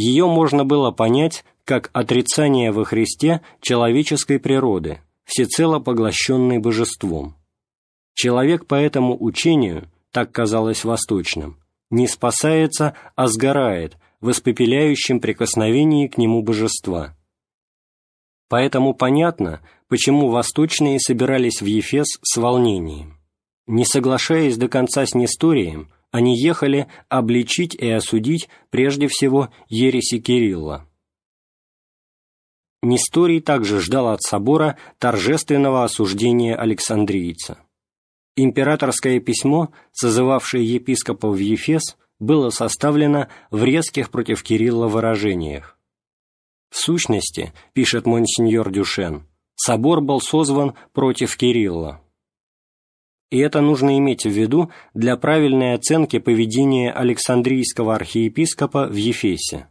Ее можно было понять как отрицание во Христе человеческой природы, всецело поглощенной божеством. Человек по этому учению, так казалось восточным, не спасается, а сгорает в испепеляющем прикосновении к нему божества. Поэтому понятно, почему восточные собирались в Ефес с волнением. Не соглашаясь до конца с Несторием, они ехали обличить и осудить прежде всего ереси Кирилла. Несторий также ждал от собора торжественного осуждения Александрийца. Императорское письмо, созывавшее епископа в Ефес, было составлено в резких против Кирилла выражениях. В сущности, пишет монсеньор Дюшен, собор был созван против Кирилла. И это нужно иметь в виду для правильной оценки поведения Александрийского архиепископа в Ефесе.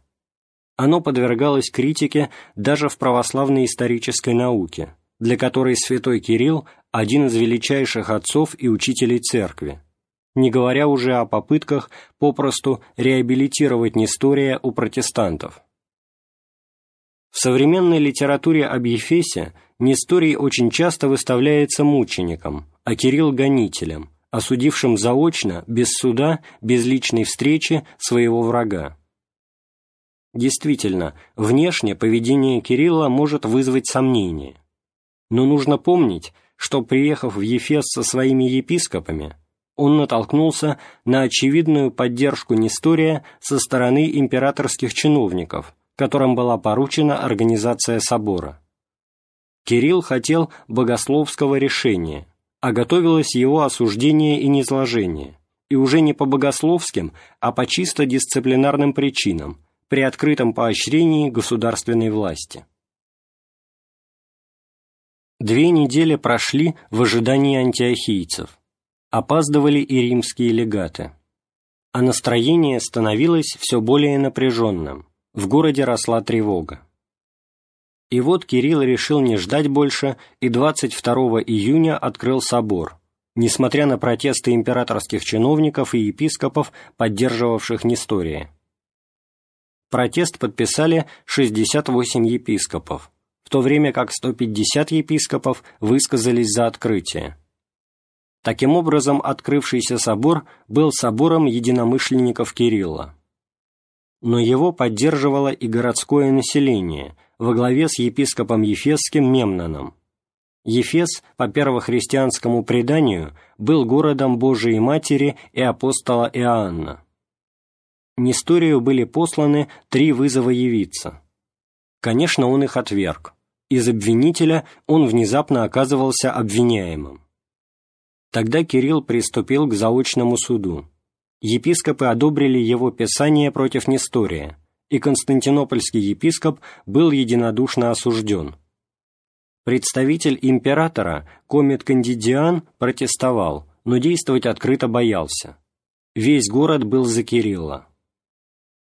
Оно подвергалось критике даже в православной исторической науке, для которой святой Кирилл – один из величайших отцов и учителей церкви, не говоря уже о попытках попросту реабилитировать Нестория у протестантов. В современной литературе об Ефесе Несторий очень часто выставляется мучеником, а Кирилл – гонителем, осудившим заочно, без суда, без личной встречи своего врага. Действительно, внешне поведение Кирилла может вызвать сомнения. Но нужно помнить, что, приехав в Ефес со своими епископами, он натолкнулся на очевидную поддержку Нестория со стороны императорских чиновников, которым была поручена организация собора. Кирилл хотел богословского решения, а готовилось его осуждение и низложение, и уже не по богословским, а по чисто дисциплинарным причинам, при открытом поощрении государственной власти. Две недели прошли в ожидании антиохийцев. Опаздывали и римские легаты. А настроение становилось все более напряженным. В городе росла тревога. И вот Кирилл решил не ждать больше и 22 июня открыл собор, несмотря на протесты императорских чиновников и епископов, поддерживавших Нестория. Протест подписали 68 епископов, в то время как 150 епископов высказались за открытие. Таким образом, открывшийся собор был собором единомышленников Кирилла. Но его поддерживало и городское население во главе с епископом Ефесским Мемноном. Ефес, по первохристианскому преданию, был городом Божией Матери и апостола Иоанна. Несторию были посланы три вызова явиться. Конечно, он их отверг. Из обвинителя он внезапно оказывался обвиняемым. Тогда Кирилл приступил к заочному суду. Епископы одобрили его писание против Нестория, и константинопольский епископ был единодушно осужден. Представитель императора, комет Кандидиан, протестовал, но действовать открыто боялся. Весь город был за Кирилла.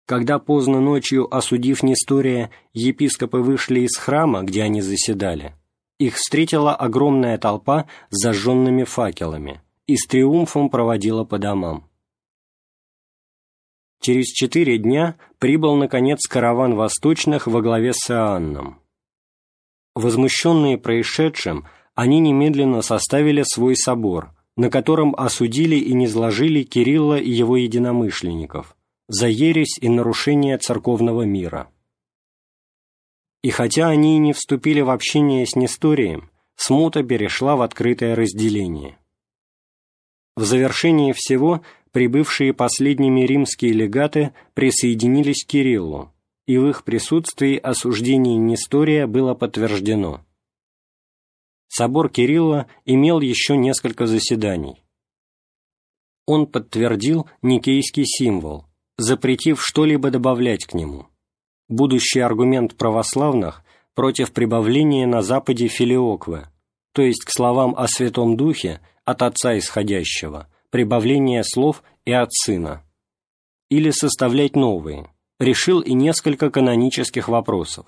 Когда поздно ночью, осудив Нестория, епископы вышли из храма, где они заседали, их встретила огромная толпа с зажженными факелами и с триумфом проводила по домам. Через четыре дня прибыл, наконец, караван восточных во главе с Иоанном. Возмущенные происшедшим, они немедленно составили свой собор, на котором осудили и низложили Кирилла и его единомышленников, за ересь и нарушение церковного мира. И хотя они и не вступили в общение с Несторием, смута перешла в открытое разделение. В завершении всего прибывшие последними римские легаты присоединились к Кириллу, и в их присутствии осуждение Нестория было подтверждено. Собор Кирилла имел еще несколько заседаний. Он подтвердил никейский символ, запретив что-либо добавлять к нему. Будущий аргумент православных против прибавления на Западе филиоквы, то есть к словам о Святом Духе от Отца исходящего, прибавление слов и от Сына. Или составлять новые, решил и несколько канонических вопросов.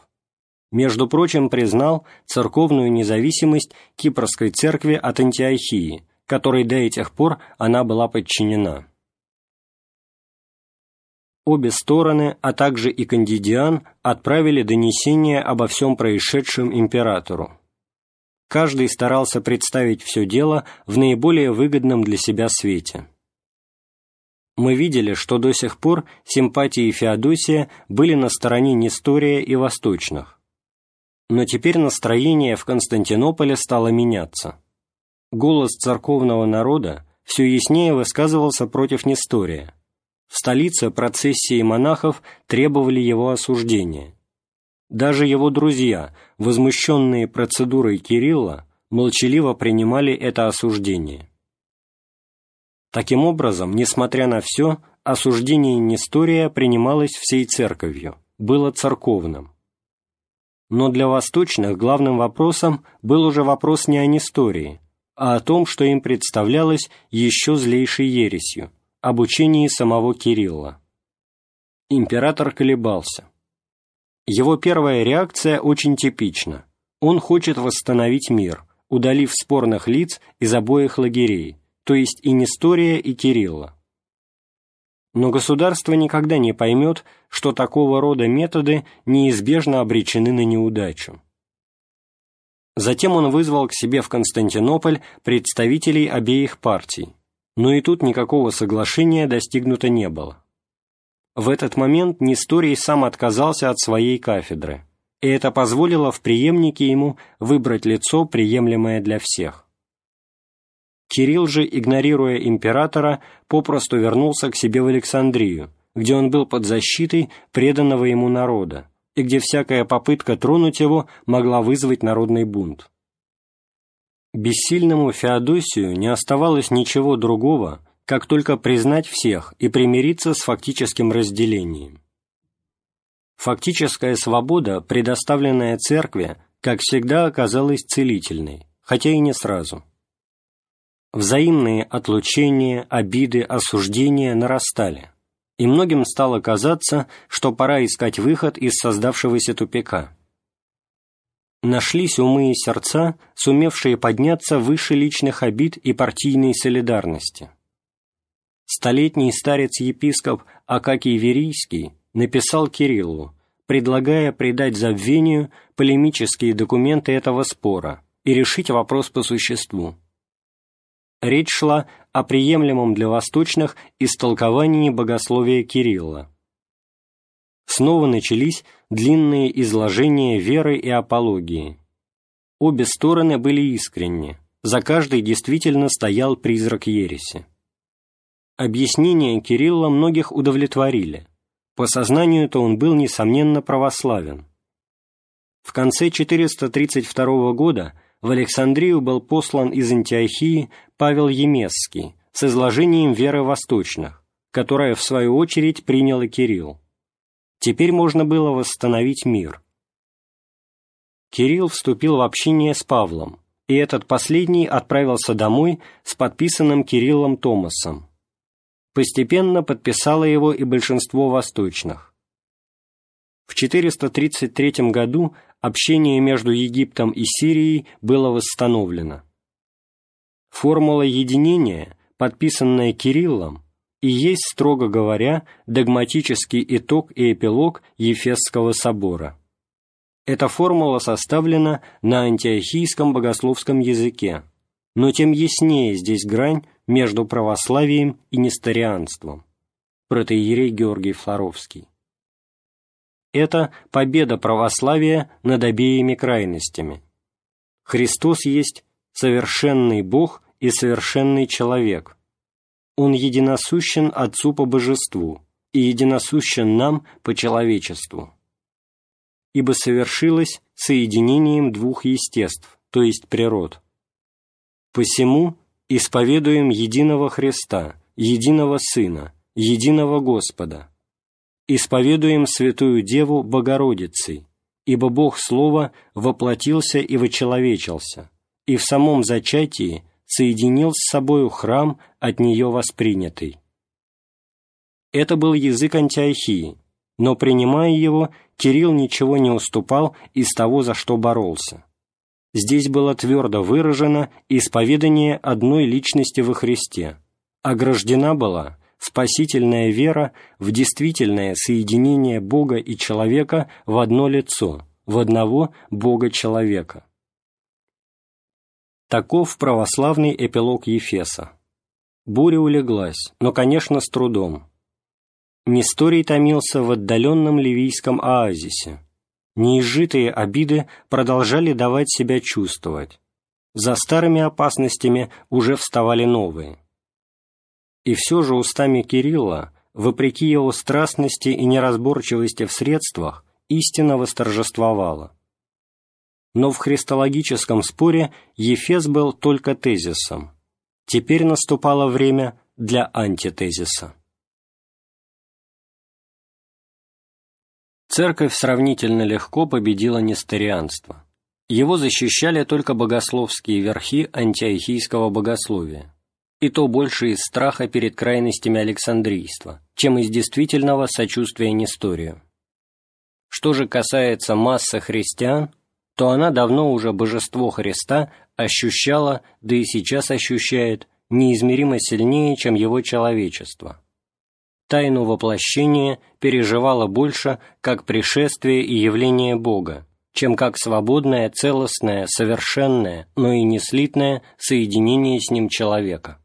Между прочим, признал церковную независимость Кипрской церкви от Антиохии, которой до этих пор она была подчинена. Обе стороны, а также и Кандидиан, отправили донесение обо всем происшедшем императору. Каждый старался представить все дело в наиболее выгодном для себя свете. Мы видели, что до сих пор симпатии Феодосия были на стороне Нестория и Восточных. Но теперь настроение в Константинополе стало меняться. Голос церковного народа все яснее высказывался против Нестория. В столице процессии монахов требовали его осуждения. Даже его друзья, возмущенные процедурой Кирилла, молчаливо принимали это осуждение. Таким образом, несмотря на все, осуждение Нестория принималось всей церковью, было церковным. Но для восточных главным вопросом был уже вопрос не о Нестории, а о том, что им представлялось еще злейшей ересью – об учении самого Кирилла. Император колебался. Его первая реакция очень типична. Он хочет восстановить мир, удалив спорных лиц из обоих лагерей, то есть и Нестория, и Кирилла. Но государство никогда не поймет, что такого рода методы неизбежно обречены на неудачу. Затем он вызвал к себе в Константинополь представителей обеих партий, но и тут никакого соглашения достигнуто не было. В этот момент Несторий сам отказался от своей кафедры, и это позволило в преемнике ему выбрать лицо, приемлемое для всех. Кирилл же, игнорируя императора, попросту вернулся к себе в Александрию, где он был под защитой преданного ему народа, и где всякая попытка тронуть его могла вызвать народный бунт. Бессильному Феодосию не оставалось ничего другого, как только признать всех и примириться с фактическим разделением. Фактическая свобода, предоставленная церкви, как всегда оказалась целительной, хотя и не сразу – Взаимные отлучения, обиды, осуждения нарастали, и многим стало казаться, что пора искать выход из создавшегося тупика. Нашлись умы и сердца, сумевшие подняться выше личных обид и партийной солидарности. Столетний старец-епископ Акакий Верийский написал Кириллу, предлагая придать забвению полемические документы этого спора и решить вопрос по существу. Речь шла о приемлемом для восточных истолковании богословия Кирилла. Снова начались длинные изложения веры и апологии. Обе стороны были искренни, за каждой действительно стоял призрак ереси. Объяснения Кирилла многих удовлетворили. По сознанию-то он был, несомненно, православен. В конце 432 года в Александрию был послан из Антиохии Павел Емесский с изложением веры восточных, которое, в свою очередь, принял и Кирилл. Теперь можно было восстановить мир. Кирилл вступил в общение с Павлом, и этот последний отправился домой с подписанным Кириллом Томасом. Постепенно подписало его и большинство восточных. В 433 году общение между Египтом и Сирией было восстановлено. Формула единения, подписанная Кириллом, и есть, строго говоря, догматический итог и эпилог Ефесского собора. Эта формула составлена на антиохийском богословском языке, но тем яснее здесь грань между православием и несторианством. Протеерей Георгий Флоровский. Это победа православия над обеими крайностями. Христос есть совершенный Бог и совершенный человек. Он единосущен Отцу по божеству и единосущен нам по человечеству. Ибо совершилось соединением двух естеств, то есть природ. Посему исповедуем единого Христа, единого Сына, единого Господа, исповедуем Святую Деву Богородицей, ибо Бог Слово воплотился и вочеловечился, и в самом зачатии соединил с собою храм от нее воспринятый. Это был язык Антиохии, но, принимая его, Кирилл ничего не уступал из того, за что боролся. Здесь было твердо выражено исповедание одной личности во Христе, ограждена была спасительная вера в действительное соединение Бога и человека в одно лицо, в одного Бога-человека. Таков православный эпилог Ефеса. Буря улеглась, но, конечно, с трудом. Несторий томился в отдаленном ливийском оазисе. Неизжитые обиды продолжали давать себя чувствовать. За старыми опасностями уже вставали новые. И все же устами Кирилла, вопреки его страстности и неразборчивости в средствах, истина восторжествовала. Но в христологическом споре Ефес был только тезисом. Теперь наступало время для антитезиса. Церковь сравнительно легко победила несторианство. Его защищали только богословские верхи антиохийского богословия, и то больше из страха перед крайностями Александрийства, чем из действительного сочувствия Несторию. Что же касается массы христиан, то она давно уже божество Христа ощущала, да и сейчас ощущает, неизмеримо сильнее, чем его человечество. Тайну воплощения переживала больше как пришествие и явление Бога, чем как свободное, целостное, совершенное, но и неслитное соединение с Ним человека.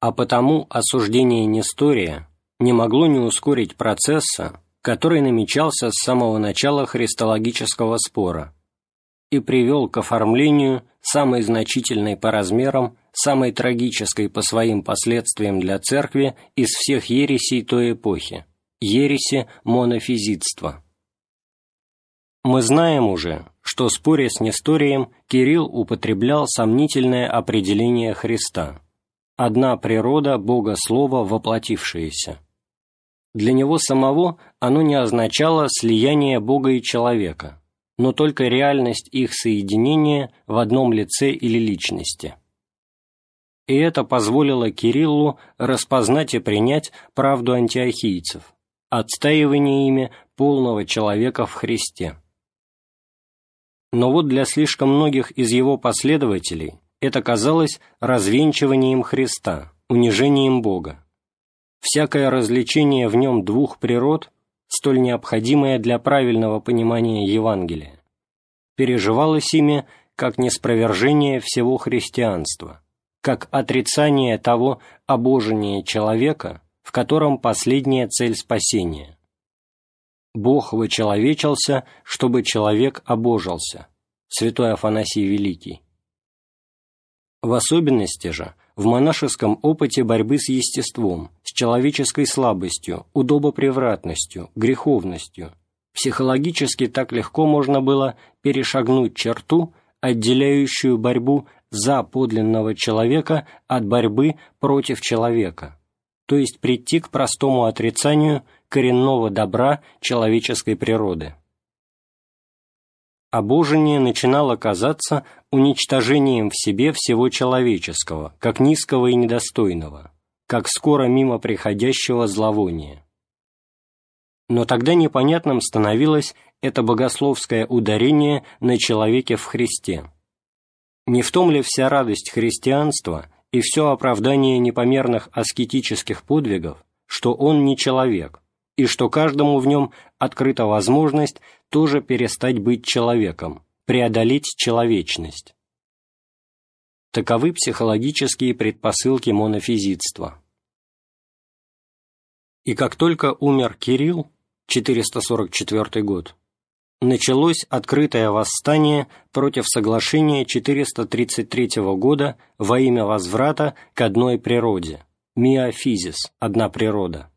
А потому осуждение Нестория не могло не ускорить процесса, который намечался с самого начала христологического спора и привел к оформлению самой значительной по размерам, самой трагической по своим последствиям для церкви из всех ересей той эпохи – ереси монофизитства. Мы знаем уже, что, споря с Несторием, Кирилл употреблял сомнительное определение Христа – «одна природа Бога Слова воплотившаяся». Для него самого оно не означало слияние Бога и человека, но только реальность их соединения в одном лице или личности. И это позволило Кириллу распознать и принять правду антиохийцев, отстаивание ими полного человека в Христе. Но вот для слишком многих из его последователей это казалось развенчиванием Христа, унижением Бога всякое развлечение в нем двух природ, столь необходимое для правильного понимания Евангелия, переживалось ими как неспровержение всего христианства, как отрицание того обожения человека, в котором последняя цель спасения. Бог вычеловечился, чтобы человек обожился. Святой Афанасий Великий. В особенности же – в монашеском опыте борьбы с естеством, с человеческой слабостью, удобопревратностью, греховностью. Психологически так легко можно было перешагнуть черту, отделяющую борьбу за подлинного человека от борьбы против человека, то есть прийти к простому отрицанию коренного добра человеческой природы обожение начинало казаться уничтожением в себе всего человеческого, как низкого и недостойного, как скоро мимо приходящего зловония. Но тогда непонятным становилось это богословское ударение на человеке в Христе. Не в том ли вся радость христианства и все оправдание непомерных аскетических подвигов, что он не человек, и что каждому в нем открыта возможность тоже перестать быть человеком, преодолеть человечность. Таковы психологические предпосылки монофизитства. И как только умер Кирилл, 444 год, началось открытое восстание против соглашения 433 года во имя возврата к одной природе – миофизис – одна природа.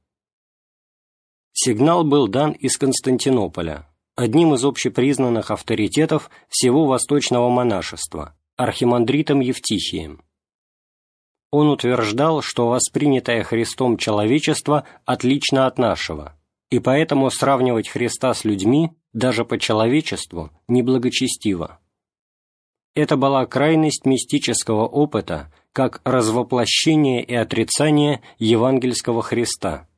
Сигнал был дан из Константинополя, одним из общепризнанных авторитетов всего восточного монашества, архимандритом Евтихием. Он утверждал, что воспринятое Христом человечество отлично от нашего, и поэтому сравнивать Христа с людьми, даже по человечеству, неблагочестиво. Это была крайность мистического опыта, как развоплощение и отрицание евангельского Христа –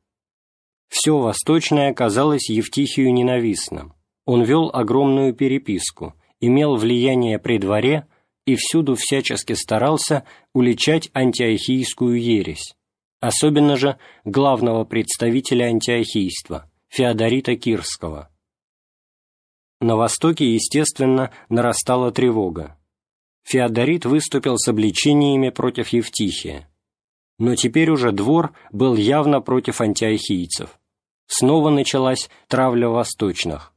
все восточное казалось Евтихию ненавистным. Он вел огромную переписку, имел влияние при дворе и всюду всячески старался уличать антиохийскую ересь, особенно же главного представителя антиохийства, Феодорита Кирского. На Востоке, естественно, нарастала тревога. Феодорит выступил с обличениями против Евтихия. Но теперь уже двор был явно против антиохийцев. Снова началась травля восточных.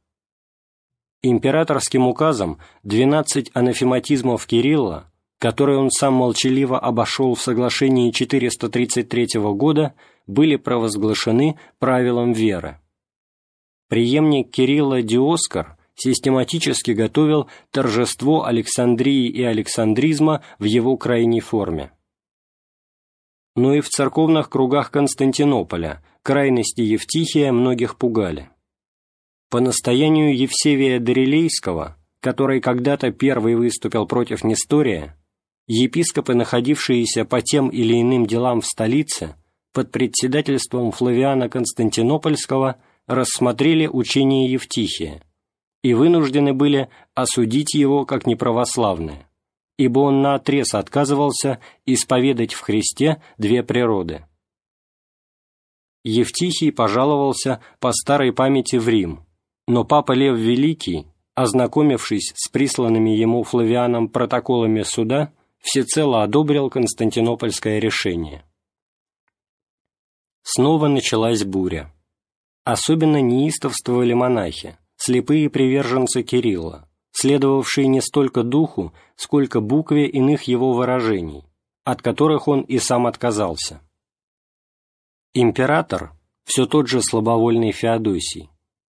Императорским указом 12 анафематизмов Кирилла, которые он сам молчаливо обошел в соглашении 433 года, были провозглашены правилом веры. Приемник Кирилла Диоскор систематически готовил торжество Александрии и Александризма в его крайней форме. Но и в церковных кругах Константинополя крайности Евтихия многих пугали. По настоянию Евсевия Дорилейского, который когда-то первый выступил против Нестория, епископы, находившиеся по тем или иным делам в столице, под председательством Флавиана Константинопольского рассмотрели учение Евтихия и вынуждены были осудить его как неправославное, ибо он наотрез отказывался исповедать в Христе две природы. Евтихий пожаловался по старой памяти в Рим, но Папа Лев Великий, ознакомившись с присланными ему Флавианом протоколами суда, всецело одобрил константинопольское решение. Снова началась буря. Особенно неистовствовали монахи, слепые приверженцы Кирилла, следовавшие не столько духу, сколько букве иных его выражений, от которых он и сам отказался. Император, все тот же слабовольный Феодосий,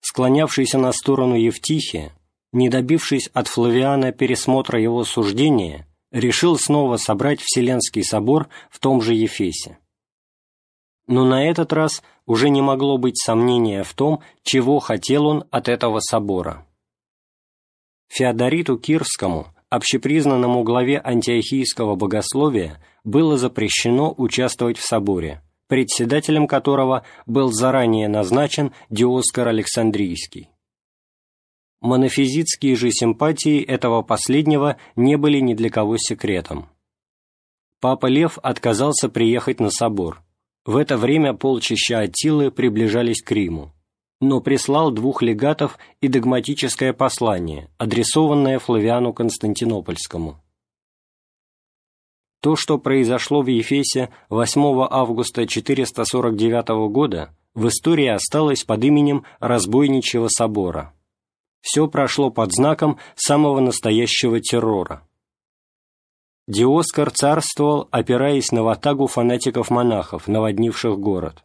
склонявшийся на сторону Евтихия, не добившись от Флавиана пересмотра его суждения, решил снова собрать Вселенский собор в том же Ефесе. Но на этот раз уже не могло быть сомнения в том, чего хотел он от этого собора. Феодориту Кирскому, общепризнанному главе антиохийского богословия, было запрещено участвовать в соборе – председателем которого был заранее назначен Диоскор Александрийский. Монофизитские же симпатии этого последнего не были ни для кого секретом. Папа Лев отказался приехать на собор. В это время полчища Аттилы приближались к Риму, но прислал двух легатов и догматическое послание, адресованное Флавиану Константинопольскому. То, что произошло в Ефесе 8 августа 449 года, в истории осталось под именем Разбойничьего собора. Все прошло под знаком самого настоящего террора. Диоскор царствовал, опираясь на ватагу фанатиков-монахов, наводнивших город.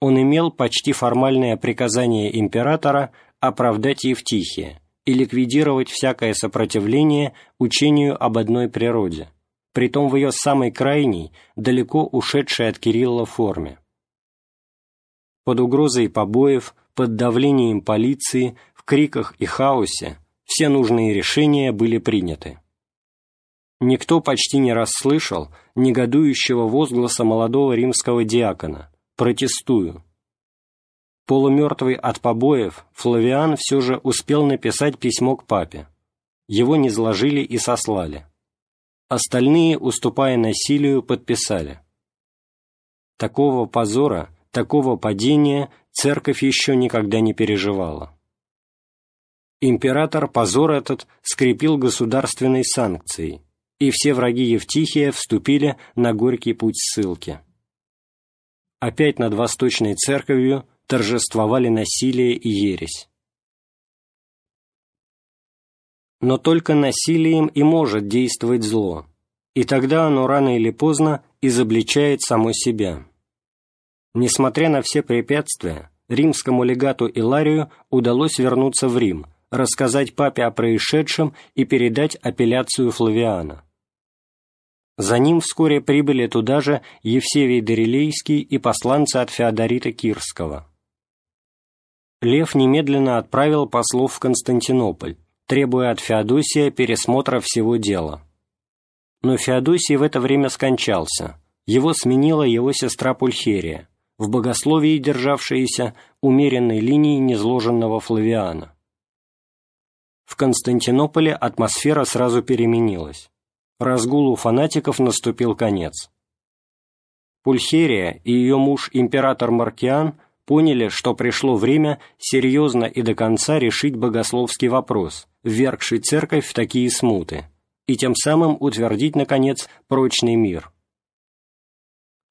Он имел почти формальное приказание императора оправдать Евтихия и ликвидировать всякое сопротивление учению об одной природе – притом в ее самой крайней, далеко ушедшей от Кирилла форме. Под угрозой побоев, под давлением полиции, в криках и хаосе все нужные решения были приняты. Никто почти не расслышал негодующего возгласа молодого римского диакона «Протестую». Полумертвый от побоев, Флавиан все же успел написать письмо к папе. Его не низложили и сослали. Остальные, уступая насилию, подписали. Такого позора, такого падения церковь еще никогда не переживала. Император позор этот скрепил государственной санкцией, и все враги Евтихия вступили на горький путь ссылки. Опять над Восточной Церковью торжествовали насилие и ересь. Но только насилием и может действовать зло, и тогда оно рано или поздно изобличает само себя. Несмотря на все препятствия, римскому легату Иларию удалось вернуться в Рим, рассказать папе о происшедшем и передать апелляцию Флавиана. За ним вскоре прибыли туда же Евсевий Дорилейский и посланцы от Феодорита Кирского. Лев немедленно отправил послов в Константинополь, требуя от Феодосия пересмотра всего дела. Но Феодосий в это время скончался, его сменила его сестра Пульхерия, в богословии державшаяся умеренной линии незложенного Флавиана. В Константинополе атмосфера сразу переменилась. Разгулу фанатиков наступил конец. Пульхерия и ее муж император Маркиан поняли, что пришло время серьезно и до конца решить богословский вопрос, ввергший церковь в такие смуты, и тем самым утвердить, наконец, прочный мир.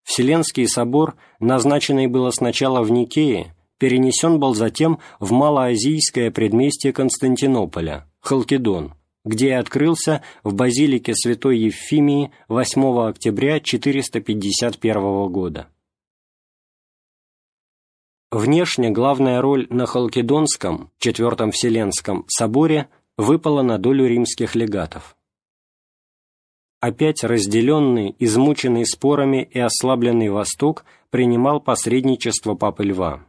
Вселенский собор, назначенный было сначала в Никее, перенесен был затем в малоазийское предместье Константинополя, Халкидон, где и открылся в базилике святой Евфимии 8 октября 451 года. Внешне главная роль на Халкидонском, Четвертом Вселенском соборе выпала на долю римских легатов. Опять разделенный, измученный спорами и ослабленный Восток принимал посредничество Папы Льва.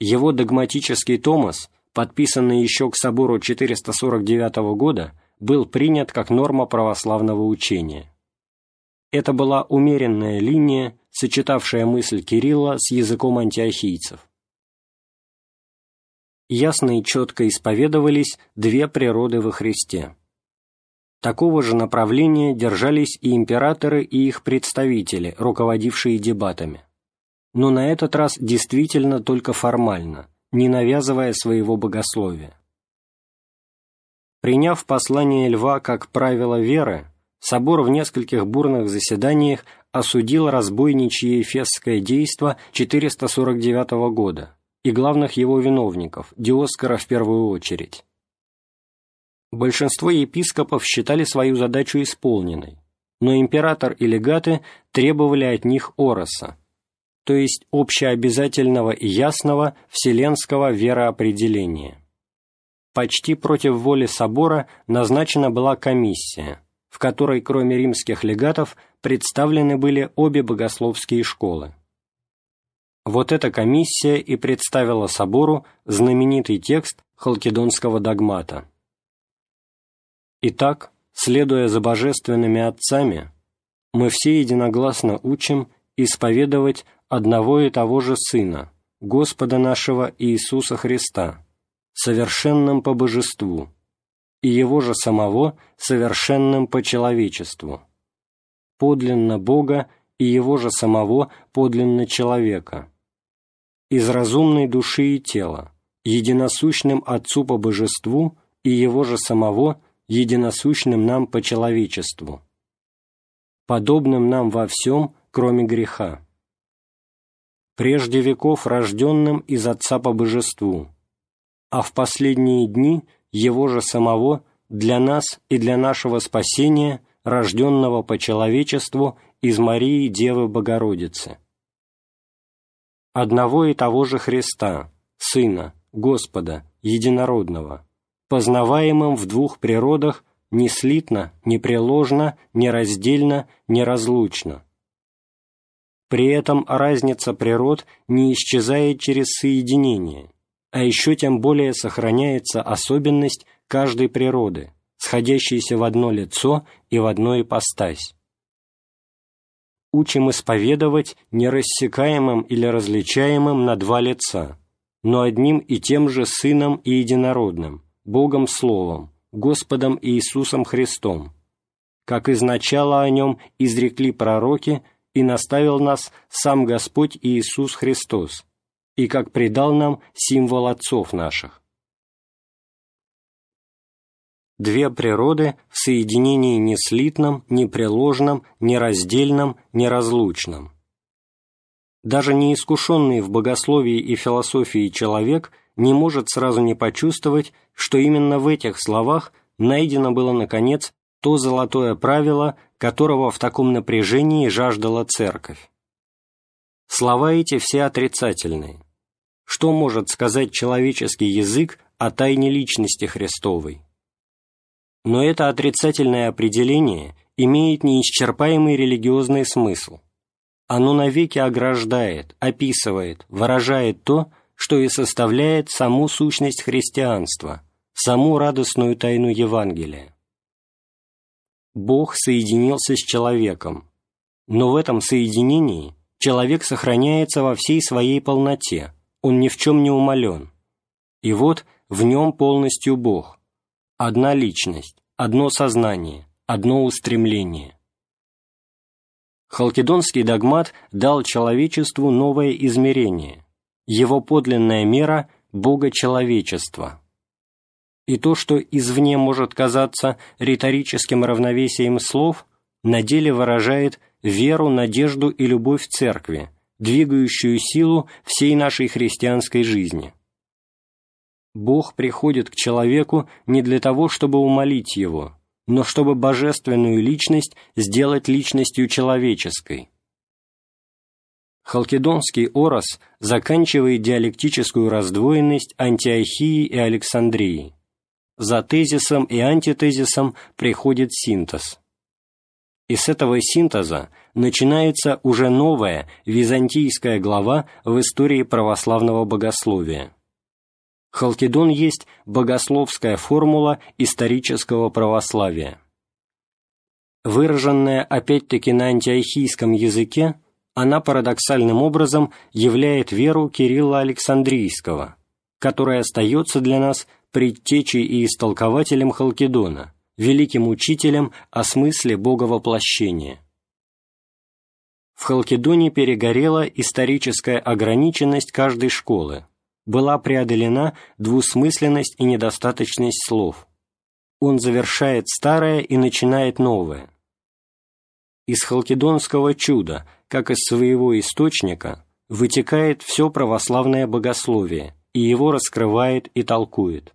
Его догматический Томас, подписанный еще к собору 449 года, был принят как норма православного учения. Это была умеренная линия, сочетавшая мысль Кирилла с языком антиохийцев. Ясно и четко исповедовались две природы во Христе. Такого же направления держались и императоры, и их представители, руководившие дебатами. Но на этот раз действительно только формально, не навязывая своего богословия. Приняв послание Льва как правило веры, собор в нескольких бурных заседаниях осудил разбойничье эфесское действо 449 года и главных его виновников, Диоскора в первую очередь. Большинство епископов считали свою задачу исполненной, но император и легаты требовали от них ороса, то есть общеобязательного и ясного вселенского вероопределения. Почти против воли собора назначена была комиссия, в которой кроме римских легатов представлены были обе богословские школы. Вот эта комиссия и представила собору знаменитый текст халкидонского догмата. Итак, следуя за божественными отцами, мы все единогласно учим исповедовать одного и того же Сына, Господа нашего Иисуса Христа, совершенным по божеству, и Его же самого совершенным по человечеству, подлинно Бога и Его же самого подлинно человека, из разумной души и тела, единосущным Отцу по божеству и Его же самого единосущным нам по человечеству, подобным нам во всем, кроме греха, прежде веков рожденным из Отца по божеству, а в последние дни Его же самого для нас и для нашего спасения, рожденного по человечеству из Марии Девы Богородицы. Одного и того же Христа, Сына, Господа, Единородного, познаваемым в двух природах не слитно, непреложно, нераздельно, неразлучно, при этом разница природ не исчезает через соединение, а еще тем более сохраняется особенность каждой природы, сходящейся в одно лицо и в одну ипостась. Учим исповедовать нерассекаемым или различаемым на два лица, но одним и тем же Сыном и Единородным, Богом Словом, Господом Иисусом Христом, как изначало о Нем изрекли пророки – и наставил нас сам Господь Иисус Христос, и как предал нам символ отцов наших. Две природы в соединении неслитном, непреложном, нераздельном, неразлучном. Даже неискушенный в богословии и философии человек не может сразу не почувствовать, что именно в этих словах найдено было, наконец, то золотое правило, которого в таком напряжении жаждала Церковь. Слова эти все отрицательные. Что может сказать человеческий язык о тайне личности Христовой? Но это отрицательное определение имеет неисчерпаемый религиозный смысл. Оно навеки ограждает, описывает, выражает то, что и составляет саму сущность христианства, саму радостную тайну Евангелия. Бог соединился с человеком, но в этом соединении человек сохраняется во всей своей полноте, он ни в чем не умален. И вот в нем полностью Бог, одна личность, одно сознание, одно устремление. Халкидонский догмат дал человечеству новое измерение, его подлинная мера – богочеловечество. И то, что извне может казаться риторическим равновесием слов, на деле выражает веру, надежду и любовь церкви, двигающую силу всей нашей христианской жизни. Бог приходит к человеку не для того, чтобы умолить его, но чтобы божественную личность сделать личностью человеческой. Халкидонский Орос заканчивает диалектическую раздвоенность Антиохии и Александрии. За тезисом и антитезисом приходит синтез. И с этого синтеза начинается уже новая византийская глава в истории православного богословия. Халкидон есть богословская формула исторического православия. Выраженная опять-таки на антиохийском языке, она парадоксальным образом являет веру Кирилла Александрийского, которая остается для нас предтечей и истолкователем Халкидона, великим учителем о смысле боговоплощения. В Халкидоне перегорела историческая ограниченность каждой школы, была преодолена двусмысленность и недостаточность слов. Он завершает старое и начинает новое. Из халкидонского чуда, как из своего источника, вытекает все православное богословие, и его раскрывает и толкует.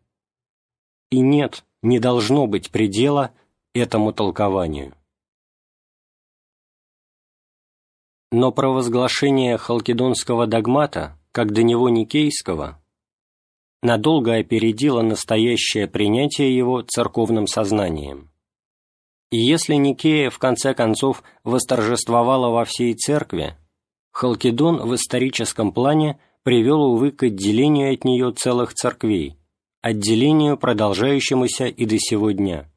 И нет, не должно быть предела этому толкованию. Но провозглашение халкидонского догмата как до него Никейского, надолго опередило настоящее принятие его церковным сознанием. И если Никея в конце концов восторжествовала во всей церкви, Халкидон в историческом плане привел, увы, к отделению от нее целых церквей, отделению, продолжающемуся и до сего дня.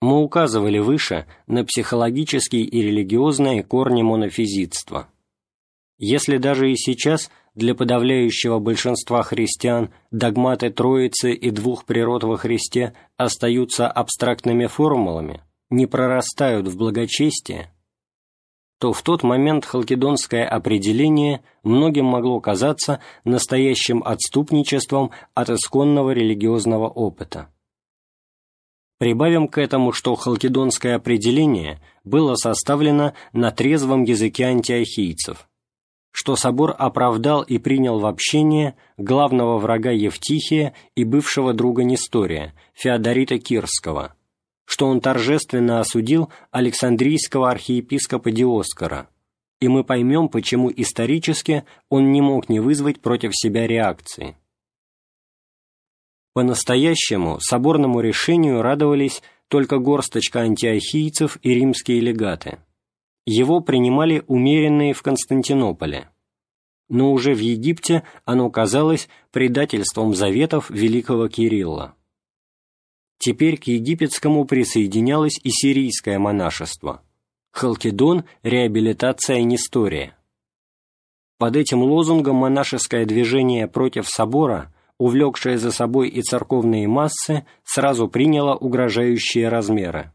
Мы указывали выше на психологические и религиозные корни монофизитства. Если даже и сейчас для подавляющего большинства христиан догматы Троицы и двух природ во Христе остаются абстрактными формулами, не прорастают в благочестие, то в тот момент халкидонское определение многим могло казаться настоящим отступничеством от исконного религиозного опыта. Прибавим к этому, что халкидонское определение было составлено на трезвом языке антиохийцев – что собор оправдал и принял в общение главного врага Евтихия и бывшего друга Нестория, Феодорита Кирского, что он торжественно осудил Александрийского архиепископа Диоскора, и мы поймем, почему исторически он не мог не вызвать против себя реакции. По-настоящему соборному решению радовались только горсточка антиохийцев и римские легаты – его принимали умеренные в Константинополе. Но уже в Египте оно казалось предательством заветов великого Кирилла. Теперь к египетскому присоединялось и сирийское монашество. Халкидон – реабилитация Нестория. Под этим лозунгом монашеское движение против собора, увлекшее за собой и церковные массы, сразу приняло угрожающие размеры.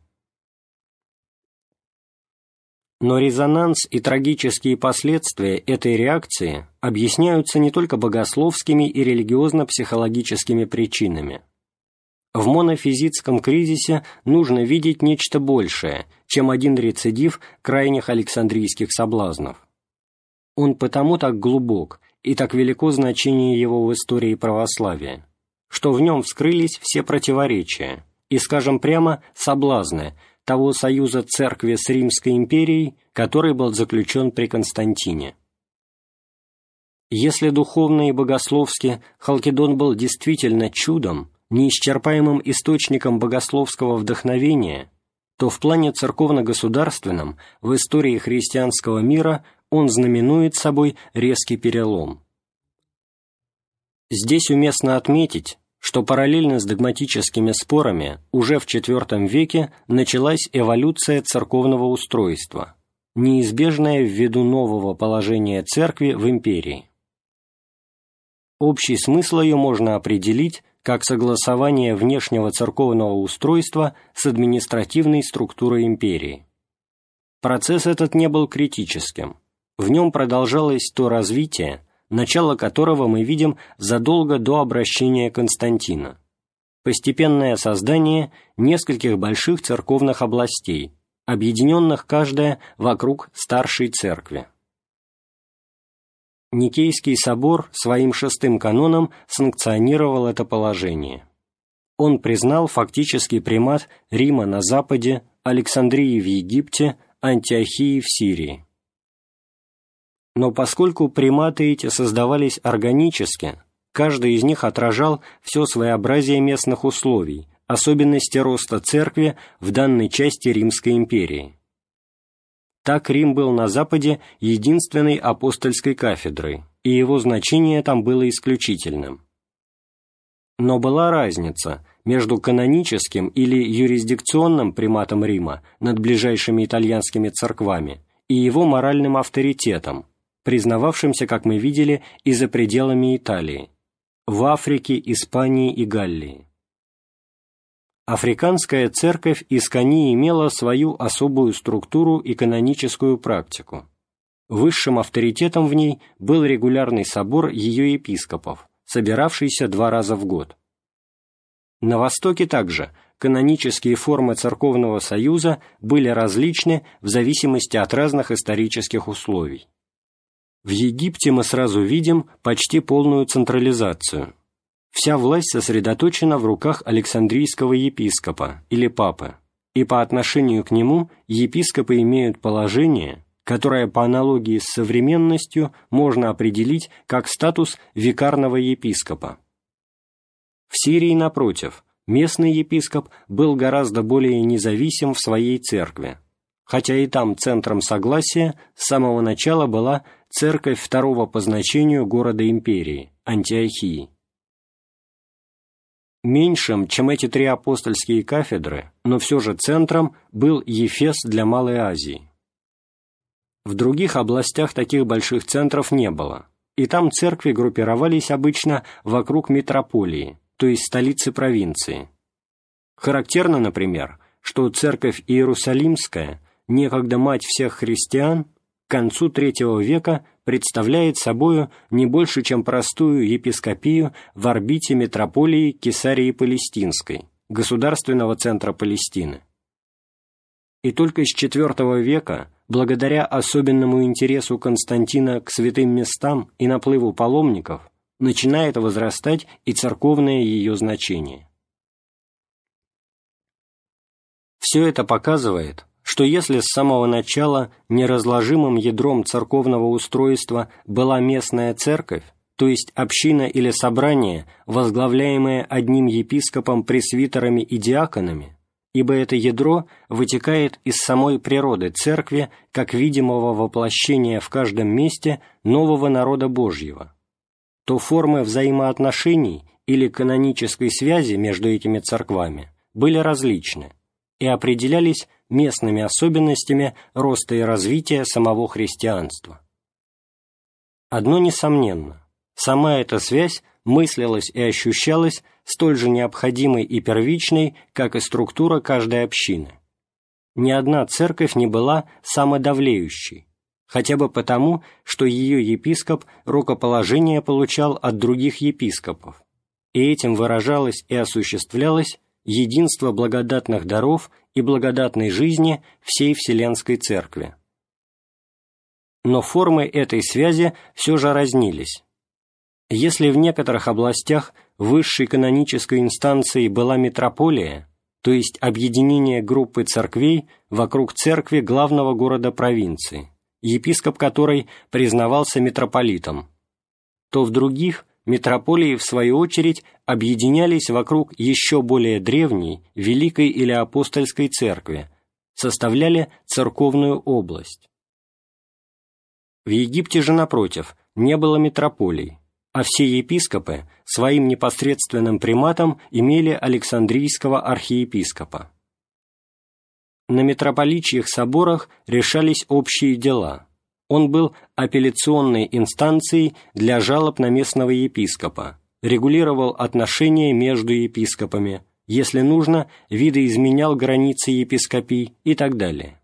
Но резонанс и трагические последствия этой реакции объясняются не только богословскими и религиозно-психологическими причинами. В монофизитском кризисе нужно видеть нечто большее, чем один рецидив крайних александрийских соблазнов. Он потому так глубок и так велико значение его в истории православия, что в нем вскрылись все противоречия и, скажем прямо, соблазны – того союза церкви с Римской империей, который был заключен при Константине. Если духовно и богословски Халкидон был действительно чудом, неисчерпаемым источником богословского вдохновения, то в плане церковно-государственном в истории христианского мира он знаменует собой резкий перелом. Здесь уместно отметить, что параллельно с догматическими спорами уже в IV веке началась эволюция церковного устройства, неизбежная ввиду нового положения церкви в империи. Общий смысл ее можно определить как согласование внешнего церковного устройства с административной структурой империи. Процесс этот не был критическим. В нем продолжалось то развитие, начало которого мы видим задолго до обращения Константина. Постепенное создание нескольких больших церковных областей, объединенных каждая вокруг старшей церкви. Никейский собор своим шестым каноном санкционировал это положение. Он признал фактический примат Рима на Западе, Александрии в Египте, Антиохии в Сирии. Но поскольку приматы эти создавались органически, каждый из них отражал все своеобразие местных условий, особенности роста церкви в данной части Римской империи. Так Рим был на Западе единственной апостольской кафедрой, и его значение там было исключительным. Но была разница между каноническим или юрисдикционным приматом Рима над ближайшими итальянскими церквами и его моральным авторитетом, признававшимся, как мы видели, и за пределами Италии, в Африке, Испании и Галлии. Африканская церковь из Кани имела свою особую структуру и каноническую практику. Высшим авторитетом в ней был регулярный собор ее епископов, собиравшийся два раза в год. На Востоке также канонические формы церковного союза были различны в зависимости от разных исторических условий. В Египте мы сразу видим почти полную централизацию – Вся власть сосредоточена в руках Александрийского епископа или папы, и по отношению к нему епископы имеют положение, которое по аналогии с современностью можно определить как статус викарного епископа. В Сирии, напротив, местный епископ был гораздо более независим в своей церкви, хотя и там центром согласия с самого начала была церковь второго по значению города империи, Антиохии. Меньшим, чем эти три апостольские кафедры, но все же центром был Ефес для Малой Азии. В других областях таких больших центров не было, и там церкви группировались обычно вокруг метрополии, то есть столицы провинции. Характерно, например, что церковь Иерусалимская, некогда мать всех христиан, к концу III века представляет собою не больше, чем простую епископию в орбите метрополии Кесарии Палестинской, государственного центра Палестины. И только с IV века, благодаря особенному интересу Константина к святым местам и наплыву паломников, начинает возрастать и церковное ее значение. Все это показывает, что если с самого начала неразложимым ядром церковного устройства была местная церковь, то есть община или собрание, возглавляемое одним епископом, пресвитерами и диаконами, ибо это ядро вытекает из самой природы церкви как видимого воплощения в каждом месте нового народа Божьего, то формы взаимоотношений или канонической связи между этими церквами были различны и определялись местными особенностями роста и развития самого христианства. Одно несомненно, сама эта связь мыслилась и ощущалась столь же необходимой и первичной, как и структура каждой общины. Ни одна церковь не была самодавлеющей, хотя бы потому, что ее епископ рукоположение получал от других епископов, и этим выражалось и осуществлялось единство благодатных даров и благодатной жизни всей Вселенской Церкви. Но формы этой связи все же разнились. Если в некоторых областях высшей канонической инстанцией была метрополия, то есть объединение группы церквей вокруг церкви главного города провинции, епископ которой признавался митрополитом, то в других Метрополии, в свою очередь, объединялись вокруг еще более древней, Великой или Апостольской Церкви, составляли церковную область. В Египте же, напротив, не было метрополий, а все епископы своим непосредственным приматом имели Александрийского архиепископа. На митрополичьих соборах решались общие дела – он был апелляционной инстанцией для жалоб на местного епископа, регулировал отношения между епископами, если нужно, видоизменял границы епископий и так далее.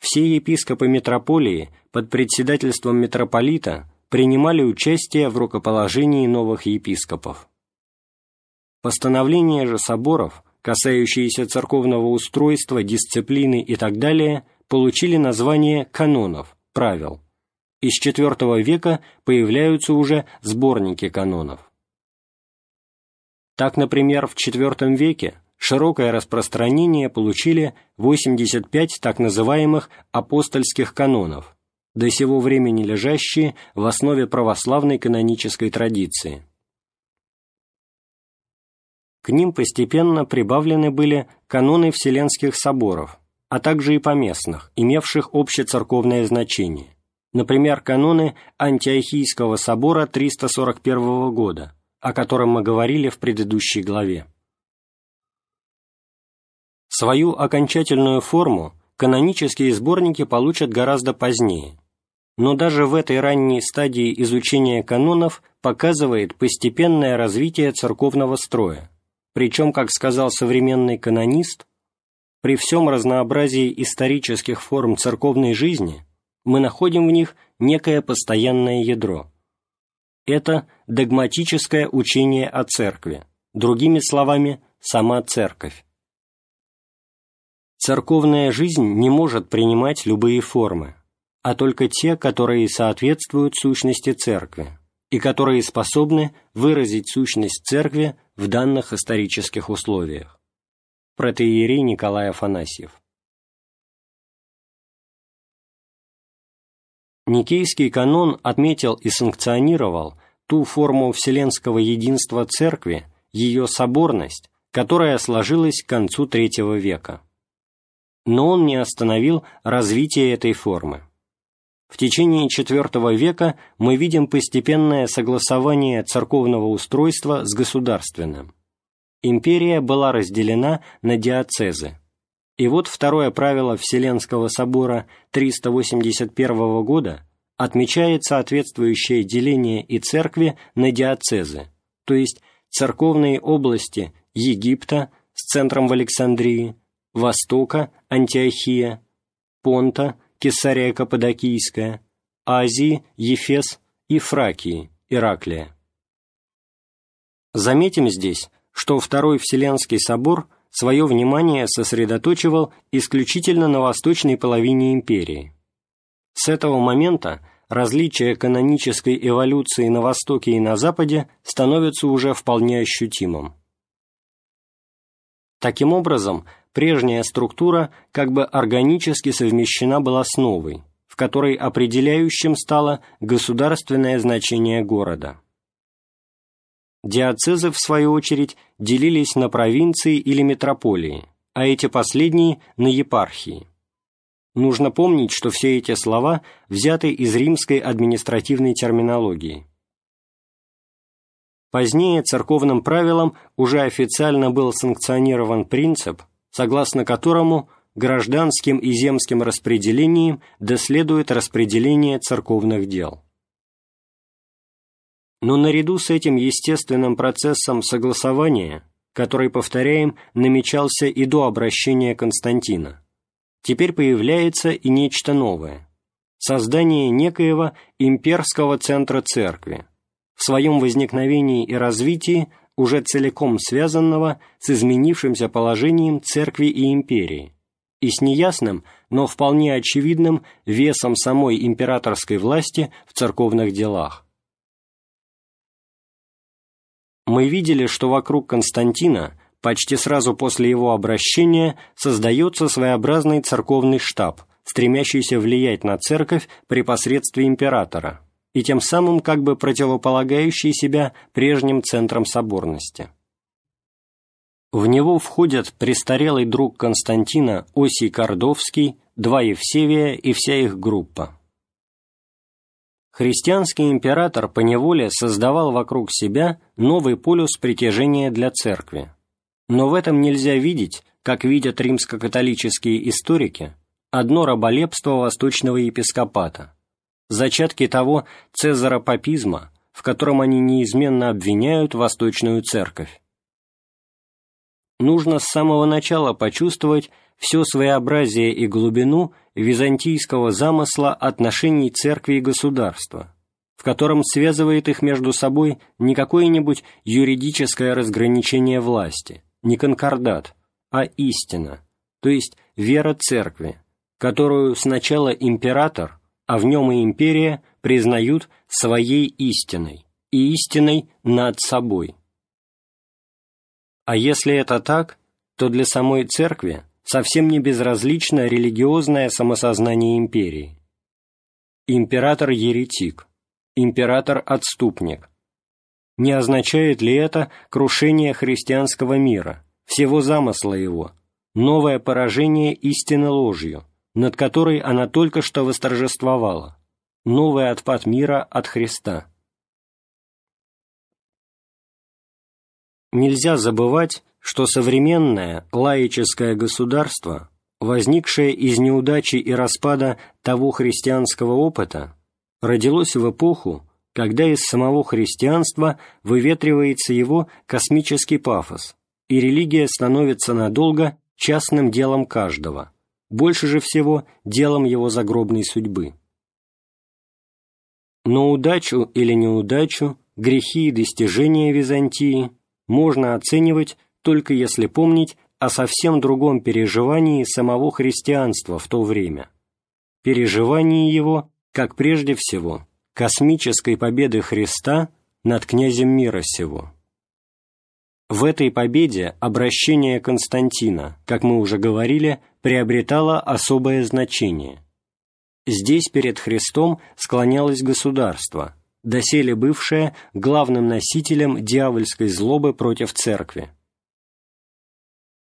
все епископы метрополии под председательством митрополита принимали участие в рукоположении новых епископов. Постановления же соборов, касающиеся церковного устройства, дисциплины и так далее, получили название канонов, правил. Из IV века появляются уже сборники канонов. Так, например, в IV веке широкое распространение получили 85 так называемых апостольских канонов, до сего времени лежащие в основе православной канонической традиции. К ним постепенно прибавлены были каноны Вселенских соборов, а также и поместных, имевших общецерковное значение, например, каноны Антиохийского собора 341 года, о котором мы говорили в предыдущей главе. Свою окончательную форму канонические сборники получат гораздо позднее, но даже в этой ранней стадии изучения канонов показывает постепенное развитие церковного строя, причем, как сказал современный канонист, при всем разнообразии исторических форм церковной жизни мы находим в них некое постоянное ядро. Это догматическое учение о церкви, другими словами, сама церковь. Церковная жизнь не может принимать любые формы, а только те, которые соответствуют сущности церкви и которые способны выразить сущность церкви в данных исторических условиях. Протеерей Николай Афанасьев Никейский канон отметил и санкционировал ту форму вселенского единства церкви, ее соборность, которая сложилась к концу III века. Но он не остановил развитие этой формы. В течение IV века мы видим постепенное согласование церковного устройства с государственным. Империя была разделена на диацезы. И вот второе правило Вселенского собора 381 года отмечает соответствующее деление и церкви на диацезы, то есть церковные области Египта с центром в Александрии, Востока – Антиохия, Понта – Кесария Каппадокийская, Азии, Ефес и Фракии, Ираклия. Заметим здесь, что Второй Вселенский собор свое внимание сосредоточивал исключительно на восточной половине империи. С этого момента различие канонической эволюции на Востоке и на Западе становится уже вполне ощутимым. Таким образом, прежняя структура как бы органически совмещена была с новой, в которой определяющим стало государственное значение города. Диацезы, в свою очередь, делились на провинции или метрополии, а эти последние – на епархии. Нужно помнить, что все эти слова взяты из римской административной терминологии. Позднее церковным правилам уже официально был санкционирован принцип – согласно которому гражданским и земским распределением доследует распределение церковных дел. Но наряду с этим естественным процессом согласования, который, повторяем, намечался и до обращения Константина, теперь появляется и нечто новое – создание некоего имперского центра церкви, в своем возникновении и развитии уже целиком связанного с изменившимся положением церкви и империи, и с неясным, но вполне очевидным весом самой императорской власти в церковных делах. Мы видели, что вокруг Константина почти сразу после его обращения создается своеобразный церковный штаб, стремящийся влиять на церковь при посредстве императора – и тем самым как бы противополагающий себя прежним центрам соборности. В него входят престарелый друг Константина Осий Кордовский, два Евсевия и вся их группа. Христианский император поневоле создавал вокруг себя новый полюс притяжения для церкви. Но в этом нельзя видеть, как видят римско-католические историки, одно раболепство восточного епископата, зачатки того цезаропапизма, в котором они неизменно обвиняют Восточную Церковь. нужно с самого начала почувствовать все своеобразие и глубину византийского замысла отношений церкви и государства, в котором связывает их между собой не какое-нибудь юридическое разграничение власти, не конкордат, а истина, то есть вера церкви, которую сначала император, а в нем и империя признают своей истиной, и истиной над собой. А если это так, то для самой церкви совсем не безразлично религиозное самосознание империи. Император-еретик, император-отступник. Не означает ли это крушение христианского мира, всего замысла его, новое поражение истины ложью, над которой она только что восторжествовала, новый отпад мира от Христа? Нельзя забывать, что современное лаическое государство, возникшее из неудачи и распада того христианского опыта, родилось в эпоху, когда из самого христианства выветривается его космический пафос, и религия становится надолго частным делом каждого, больше же всего делом его загробной судьбы. Но удачу или неудачу, грехи и достижения Византии можно оценивать только если помнить о совсем другом переживании самого христианства в то время. Переживании его, как прежде всего, космической победы Христа над князем мира сего. В этой победе обращение Константина, как мы уже говорили, приобретало особое значение. Здесь перед Христом склонялось государство, доселе бывшее главным носителем дьявольской злобы против церкви.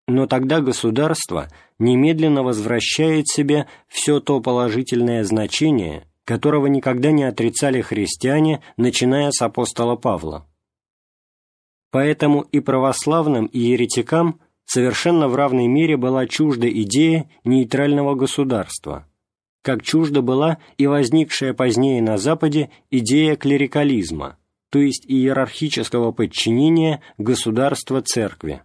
Но тогда государство немедленно возвращает себе все то положительное значение, которого никогда не отрицали христиане, начиная с апостола Павла. Поэтому и православным, и еретикам совершенно в равной мере была чужда идея нейтрального государства, как чужда была и возникшая позднее на Западе идея клерикализма, то есть иерархического подчинения государства церкви.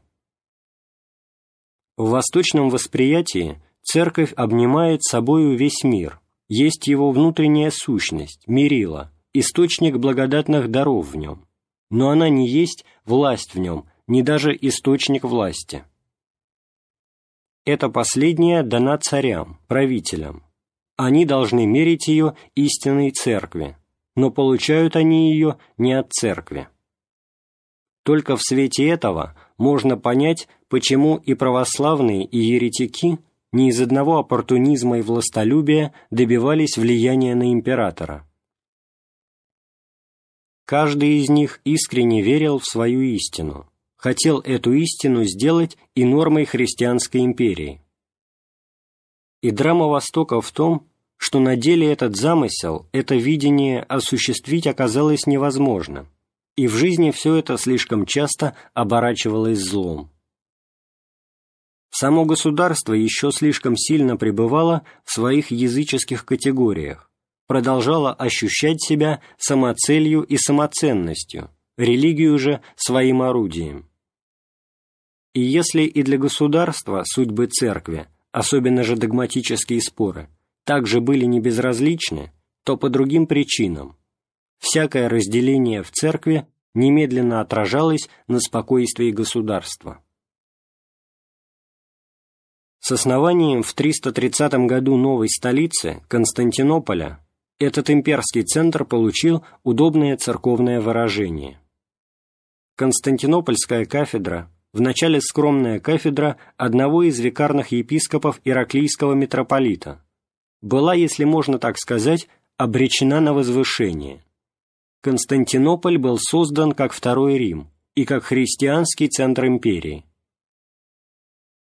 В восточном восприятии церковь обнимает собою весь мир, есть его внутренняя сущность, мерила, источник благодатных даров в нем, но она не есть власть в нем, не даже источник власти. Это последнее дана царям, правителям. Они должны мерить ее истинной церкви, но получают они ее не от церкви. Только в свете этого можно понять, почему и православные, и еретики не из одного оппортунизма и властолюбия добивались влияния на императора. Каждый из них искренне верил в свою истину, хотел эту истину сделать и нормой христианской империи. И драма Востока в том, что на деле этот замысел, это видение осуществить оказалось невозможно, и в жизни все это слишком часто оборачивалось злом. Само государство еще слишком сильно пребывало в своих языческих категориях, продолжало ощущать себя самоцелью и самоценностью, религию же своим орудием. И если и для государства судьбы церкви, особенно же догматические споры, также были не безразличны, то по другим причинам. Всякое разделение в церкви немедленно отражалось на спокойствии государства. С основанием в 330 году новой столицы, Константинополя, этот имперский центр получил удобное церковное выражение. Константинопольская кафедра, вначале скромная кафедра одного из викарных епископов Ираклийского митрополита, была, если можно так сказать, обречена на возвышение. Константинополь был создан как Второй Рим и как христианский центр империи.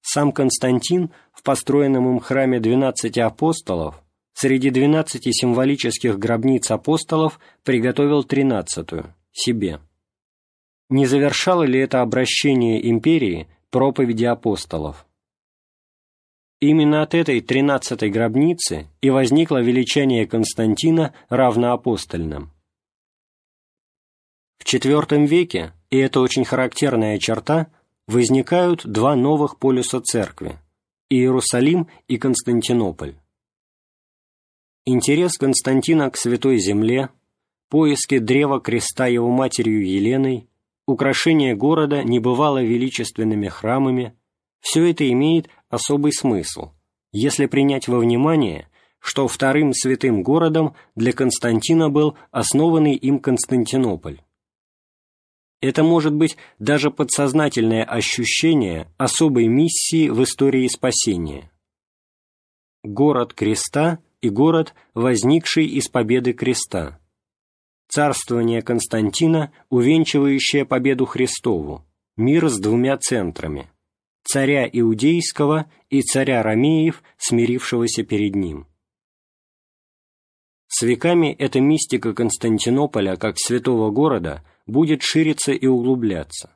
Сам Константин в построенном им храме двенадцати апостолов среди двенадцати символических гробниц апостолов приготовил тринадцатую – себе. Не завершало ли это обращение империи проповеди апостолов? Именно от этой тринадцатой гробницы и возникло величание Константина равноапостольным. В IV веке, и это очень характерная черта, возникают два новых полюса церкви – Иерусалим и Константинополь. Интерес Константина к Святой Земле, поиски древа креста его матерью Еленой, украшение города небывало величественными храмами – все это имеет особый смысл, если принять во внимание, что вторым святым городом для Константина был основанный им Константинополь. Это может быть даже подсознательное ощущение особой миссии в истории спасения. Город креста и город, возникший из победы креста. Царствование Константина, увенчивающее победу Христову, мир с двумя центрами – царя Иудейского и царя Ромеев, смирившегося перед ним. С веками эта мистика Константинополя как святого города будет шириться и углубляться.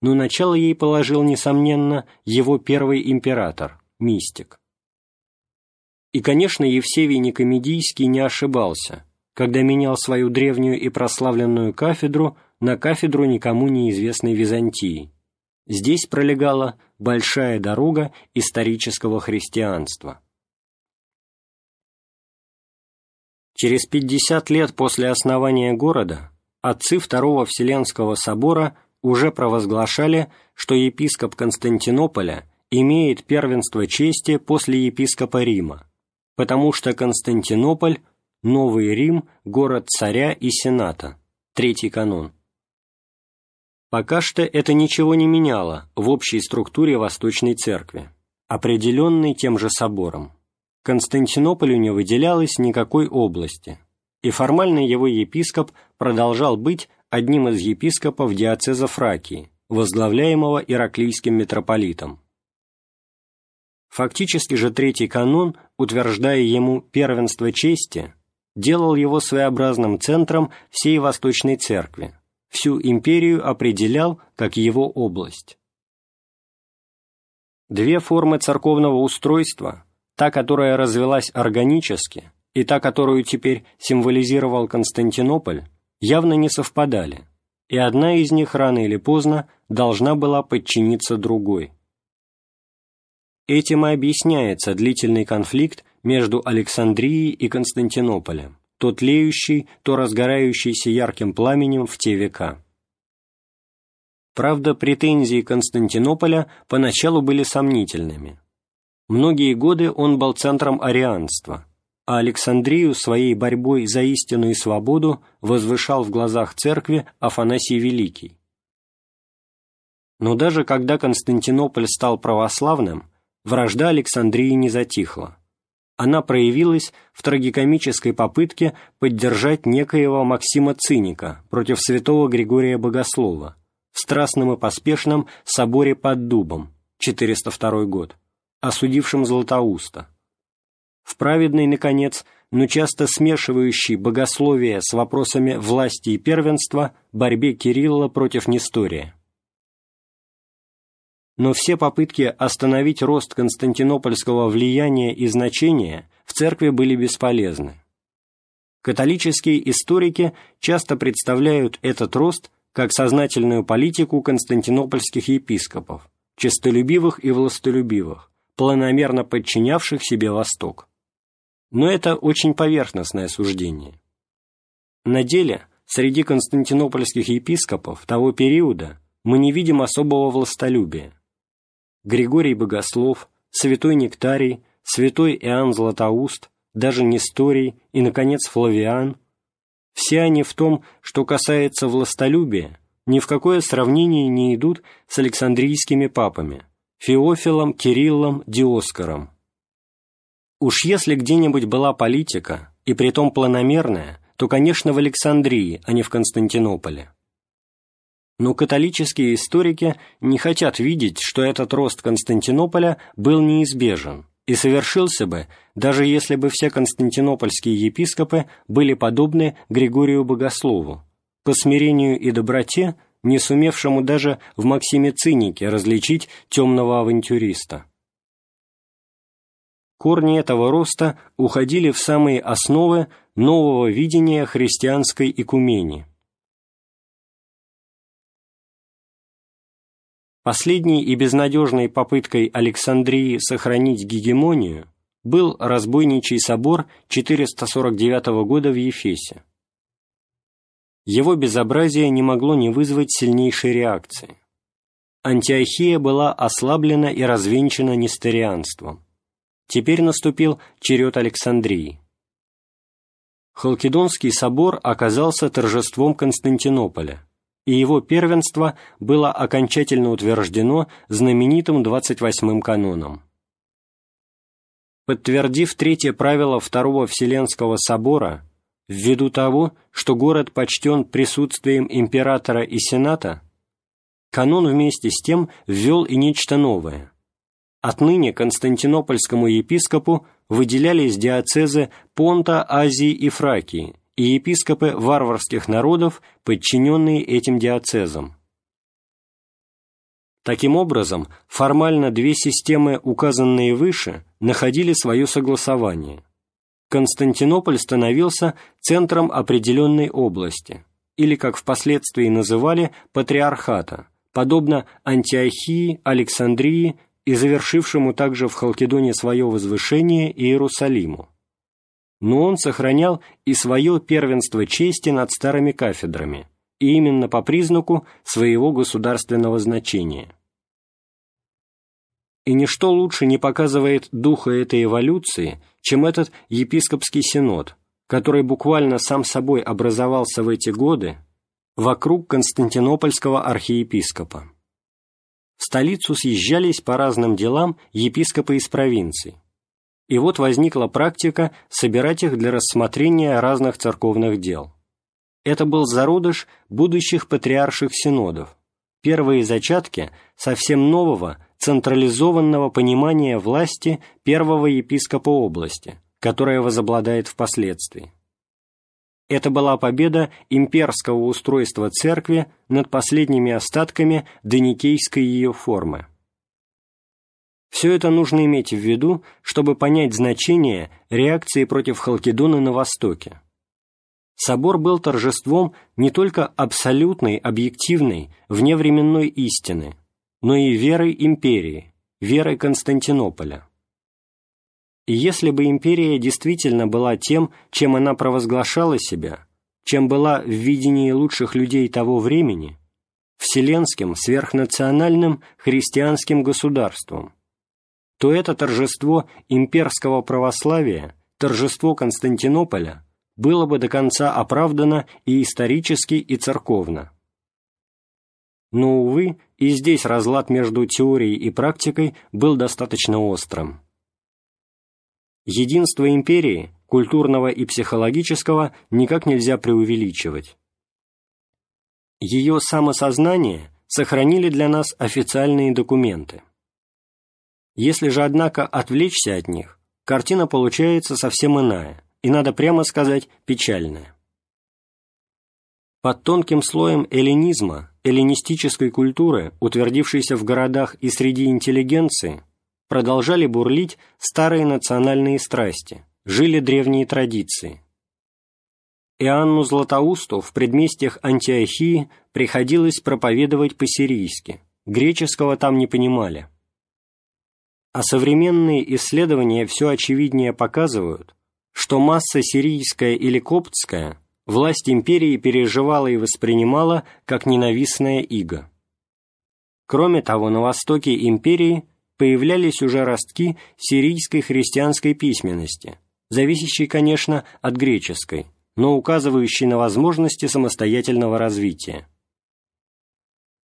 Но начало ей положил, несомненно, его первый император, мистик. И, конечно, Евсевий Никомедийский не ошибался, когда менял свою древнюю и прославленную кафедру на кафедру никому неизвестной Византии. Здесь пролегала большая дорога исторического христианства. Через 50 лет после основания города отцы Второго Вселенского собора уже провозглашали, что епископ Константинополя имеет первенство чести после епископа Рима, потому что Константинополь – Новый Рим, город царя и сената, третий канон. Пока что это ничего не меняло в общей структуре Восточной Церкви, определенной тем же собором. Константинополю не выделялось никакой области, и формально его епископ продолжал быть одним из епископов диоцеза Фракии, возглавляемого Ираклийским митрополитом. Фактически же Третий канон, утверждая ему первенство чести, делал его своеобразным центром всей Восточной Церкви, всю империю определял как его область. Две формы церковного устройства та, которая развелась органически, и та, которую теперь символизировал Константинополь, явно не совпадали, и одна из них рано или поздно должна была подчиниться другой. Этим и объясняется длительный конфликт между Александрией и Константинополем, то тлеющий, то разгорающийся ярким пламенем в те века. Правда, претензии Константинополя поначалу были сомнительными – Многие годы он был центром арианства, а Александрию своей борьбой за истину и свободу возвышал в глазах церкви Афанасий Великий. Но даже когда Константинополь стал православным, вражда Александрии не затихла. Она проявилась в трагикомической попытке поддержать некоего Максима Циника против святого Григория Богослова в страстном и поспешном соборе под Дубом, 402 год осудившим Златоуста. В праведной, наконец, но часто смешивающей богословие с вопросами власти и первенства борьбе Кирилла против Нестория. Но все попытки остановить рост константинопольского влияния и значения в церкви были бесполезны. Католические историки часто представляют этот рост как сознательную политику константинопольских епископов, честолюбивых и властолюбивых, планомерно подчинявших себе Восток. Но это очень поверхностное суждение. На деле, среди константинопольских епископов того периода мы не видим особого властолюбия. Григорий Богослов, святой Нектарий, святой Иоанн Златоуст, даже Несторий и, наконец, Флавиан – все они в том, что касается властолюбия, ни в какое сравнение не идут с Александрийскими папами – Феофилом, Кириллом, Диоскором. Уж если где-нибудь была политика, и притом планомерная, то, конечно, в Александрии, а не в Константинополе. Но католические историки не хотят видеть, что этот рост Константинополя был неизбежен и совершился бы, даже если бы все константинопольские епископы были подобны Григорию Богослову, по смирению и доброте не сумевшему даже в Максиме Цинике различить темного авантюриста. Корни этого роста уходили в самые основы нового видения христианской икумени – Последней и безнадежной попыткой Александрии сохранить гегемонию был разбойничий собор 449 года в Ефесе. Его безобразие не могло не вызвать сильнейшей реакции. Антиохия была ослаблена и развенчана нестерианством. Теперь наступил черед Александрии. Халкидонский собор оказался торжеством Константинополя, и его первенство было окончательно утверждено знаменитым 28-м каноном. Подтвердив третье правило Второго Вселенского собора, ввиду того, что город почтен присутствием императора и сената, канон вместе с тем ввел и нечто новое. Отныне константинопольскому епископу выделялись диацезы Понта, Азии и Фракии и епископы варварских народов, подчиненные этим диацезам. Таким образом, формально две системы, указанные выше, находили свое согласование. Константинополь становился центром определенной области, или, как впоследствии называли, патриархата, подобно Антиохии, Александрии и завершившему также в Халкидоне свое возвышение Иерусалиму. Но он сохранял и свое первенство чести над старыми кафедрами, и именно по признаку своего государственного значения. И ничто лучше не показывает духа этой эволюции, чем этот епископский синод, который буквально сам собой образовался в эти годы вокруг константинопольского архиепископа. В столицу съезжались по разным делам епископы из провинций. И вот возникла практика собирать их для рассмотрения разных церковных дел. Это был зародыш будущих патриарших синодов, первые зачатки совсем нового, централизованного понимания власти первого епископа области, которая возобладает впоследствии. Это была победа имперского устройства церкви над последними остатками доникейской ее формы. Все это нужно иметь в виду, чтобы понять значение реакции против Халкидона на Востоке. Собор был торжеством не только абсолютной, объективной, вневременной истины, но и верой империи, верой Константинополя. И если бы империя действительно была тем, чем она провозглашала себя, чем была в видении лучших людей того времени, вселенским, сверхнациональным христианским государством, то это торжество имперского православия, торжество Константинополя, было бы до конца оправдано и исторически, и церковно. Но, увы, и здесь разлад между теорией и практикой был достаточно острым. Единство империи, культурного и психологического, никак нельзя преувеличивать. Ее самосознание сохранили для нас официальные документы. Если же, однако, отвлечься от них, картина получается совсем иная, и, надо прямо сказать, печальная. Под тонким слоем эллинизма, эллинистической культуры, утвердившейся в городах и среди интеллигенции, продолжали бурлить старые национальные страсти, жили древние традиции. Иоанну Златоусту в предместьях Антиохии приходилось проповедовать по-сирийски, греческого там не понимали. А современные исследования все очевиднее показывают, что масса сирийская или коптская власть империи переживала и воспринимала как ненавистная иго. Кроме того, на востоке империи появлялись уже ростки сирийской христианской письменности, зависящей, конечно, от греческой, но указывающей на возможности самостоятельного развития.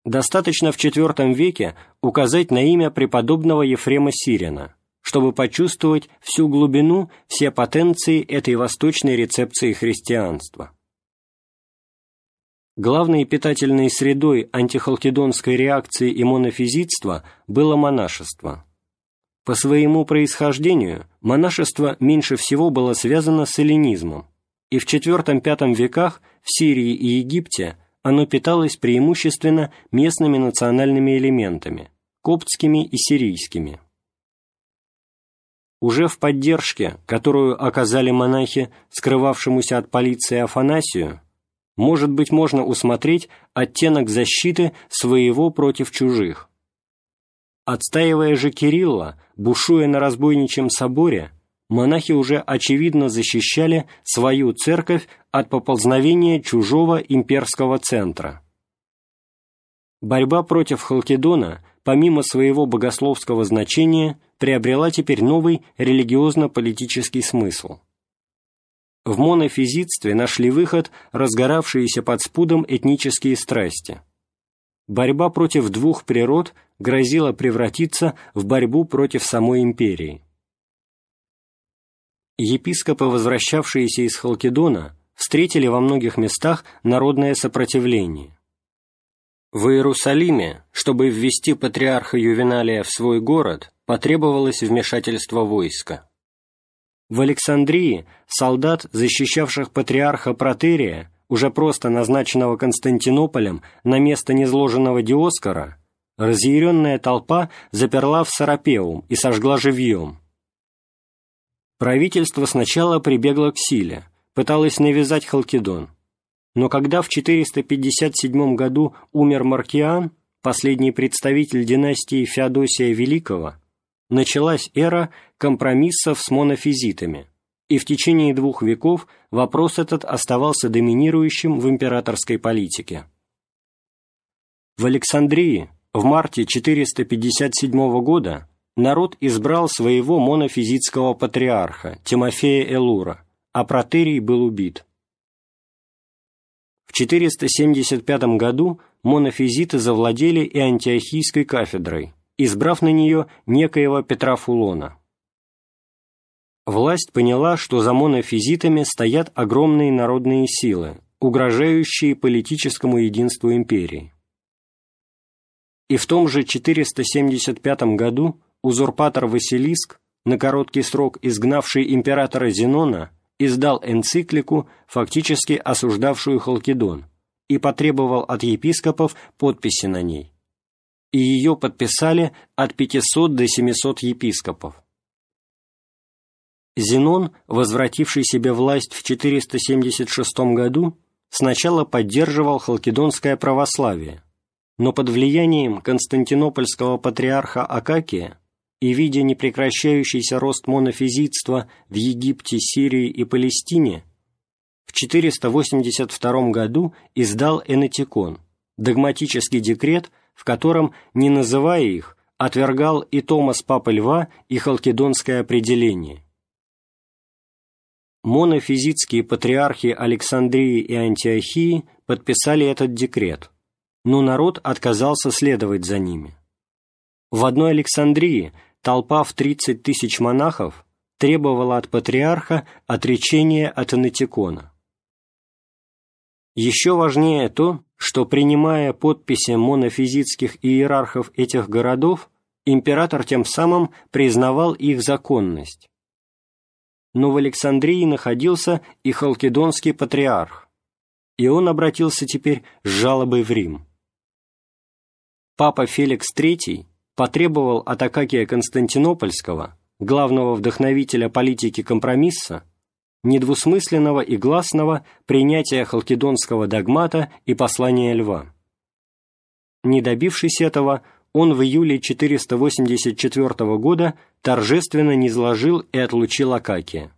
Достаточно в IV веке указать на имя преподобного Ефрема Сирина, чтобы почувствовать всю глубину, все потенции этой восточной рецепции христианства. Главной питательной средой антихалкидонской реакции и монофизитства было монашество. По своему происхождению монашество меньше всего было связано с эллинизмом, и в IV-V веках в Сирии и Египте оно питалось преимущественно местными национальными элементами, коптскими и сирийскими. Уже в поддержке, которую оказали монахи скрывавшемуся от полиции Афанасию, может быть, можно усмотреть оттенок защиты своего против чужих, Отстаивая же Кирилла, бушуя на разбойничьем соборе, монахи уже очевидно защищали свою церковь от поползновения чужого имперского центра. Борьба против Халкидона, помимо своего богословского значения, приобрела теперь новый религиозно-политический смысл. В монофизитстве нашли выход разгоравшиеся под спудом этнические страсти. Борьба против двух природ грозила превратиться в борьбу против самой империи. Епископы, возвращавшиеся из Халкидона, встретили во многих местах народное сопротивление. В Иерусалиме, чтобы ввести патриарха Ювеналия в свой город, потребовалось вмешательство войска. В Александрии солдат, защищавших патриарха Протерия, уже просто назначенного Константинополем на место незложенного Диоскора, разъяренная толпа заперла в Сарапеум и сожгла живьем. Правительство сначала прибегло к силе, пыталось навязать Халкидон. Но когда в 457 году умер Маркиан, последний представитель династии Феодосия Великого, началась эра компромиссов с монофизитами, и в течение двух веков вопрос этот оставался доминирующим в императорской политике. В Александрии в марте 457 года народ избрал своего монофизитского патриарха, Тимофея Элура, а протерий был убит. В 475 году монофизиты завладели и антиохийской кафедрой, избрав на нее некоего Петра Фулона. Власть поняла, что за монофизитами стоят огромные народные силы, угрожающие политическому единству империи. И в том же 475 году узурпатор Василиск, на короткий срок изгнавший императора Зенона, издал энциклику, фактически осуждавшую Халкидон, и потребовал от епископов подписи на ней. И ее подписали от 500 до 700 епископов. Зенон, возвративший себе власть в 476 году, сначала поддерживал халкидонское православие, но под влиянием константинопольского патриарха Акакия и видя непрекращающийся рост монофизитства в Египте, Сирии и Палестине, в 482 году издал Энетикон, догматический декрет, в котором, не называя их, отвергал и Томас Папы Льва, и халкидонское определение. Монофизитские патриархи Александрии и Антиохии подписали этот декрет, но народ отказался следовать за ними. В одной Александрии толпа в 30 тысяч монахов требовала от патриарха отречения от анатикона. Еще важнее то, что, принимая подписи монофизитских иерархов этих городов, император тем самым признавал их законность. Но в Александрии находился и халкидонский патриарх, и он обратился теперь с жалобой в Рим. Папа Феликс III потребовал от Акакия Константинопольского, главного вдохновителя политики компромисса, недвусмысленного и гласного принятия халкидонского догмата и послания льва. Не добившись этого, он в июле 484 года торжественно низложил и отлучил Акакия.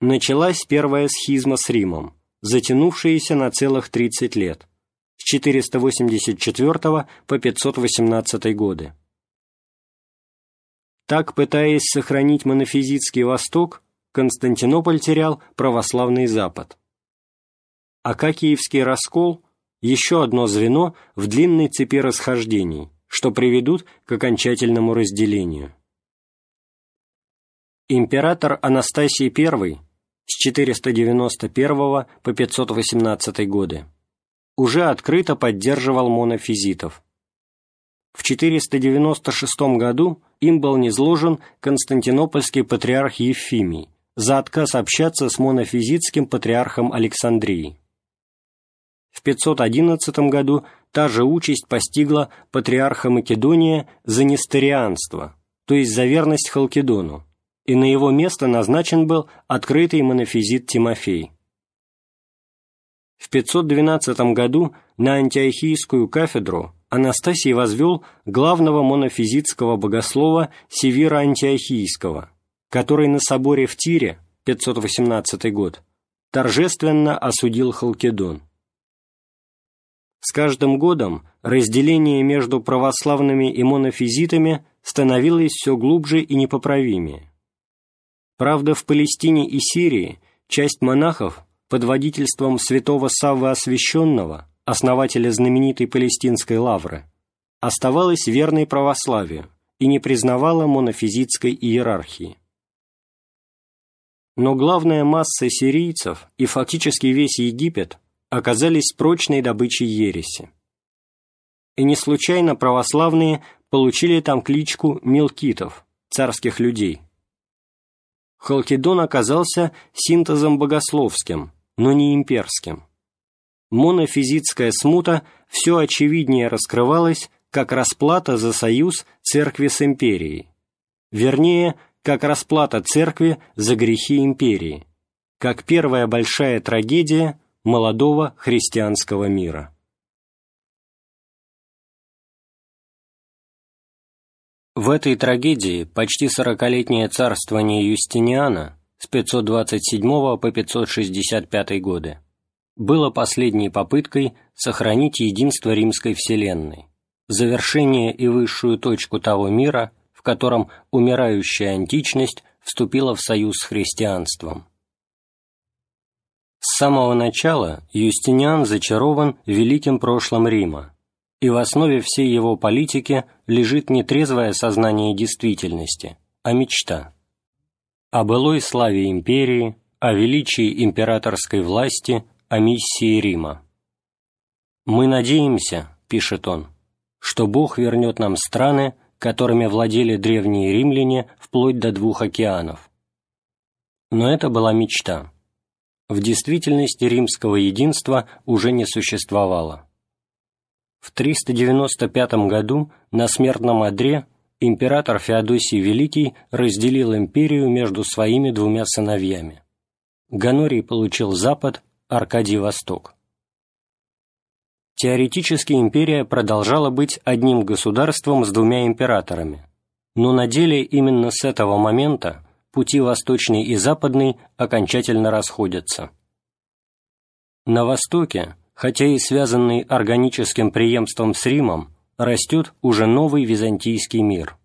Началась первая схизма с Римом, затянувшаяся на целых 30 лет – с 484 по 518 годы. Так, пытаясь сохранить монофизитский Восток, Константинополь терял православный Запад. Акакиевский раскол – еще одно звено в длинной цепи расхождений, что приведут к окончательному разделению. Император Анастасий I с 491 по 518 годы уже открыто поддерживал монофизитов. В 496 году им был низложен константинопольский патриарх Евфимий за отказ общаться с монофизитским патриархом Александрии. В 511 году та же участь постигла патриарха Македония за нестерианство, то есть за верность Халкидону, и на его место назначен был открытый монофизит Тимофей. В 512 году на антиохийскую кафедру Анастасий возвел главного монофизитского богослова Севира Антиохийского, который на соборе в Тире, 518 год, торжественно осудил Халкидон. С каждым годом разделение между православными и монофизитами становилось все глубже и непоправимее. Правда, в Палестине и Сирии часть монахов под водительством святого Саввы Освященного, основателя знаменитой палестинской лавры, оставалась верной православию и не признавала монофизитской иерархии. Но главная масса сирийцев и фактически весь Египет оказались прочной добычей ереси. И не случайно православные получили там кличку мелкитов, царских людей. Халкидон оказался синтезом богословским, но не имперским. Монофизитская смута все очевиднее раскрывалась как расплата за союз церкви с империей. Вернее, как расплата церкви за грехи империи, как первая большая трагедия молодого христианского мира. В этой трагедии почти сорокалетнее царствование Юстиниана с 527 по 565 годы было последней попыткой сохранить единство римской вселенной, завершение и высшую точку того мира, в котором умирающая античность вступила в союз с христианством. С самого начала Юстиниан зачарован великим прошлым Рима, и в основе всей его политики лежит не трезвое сознание действительности, а мечта. О былой славе империи, о величии императорской власти, о миссии Рима. «Мы надеемся», — пишет он, — «что Бог вернет нам страны, которыми владели древние римляне вплоть до двух океанов». Но это была мечта. В действительности римского единства уже не существовало. В 395 году на смертном одре император Феодосий Великий разделил империю между своими двумя сыновьями. Ганорий получил Запад, Аркадий – Восток. Теоретически империя продолжала быть одним государством с двумя императорами, но на деле именно с этого момента пути восточный и западный окончательно расходятся. На Востоке хотя и связанный органическим преемством с Римом, растет уже новый византийский мир.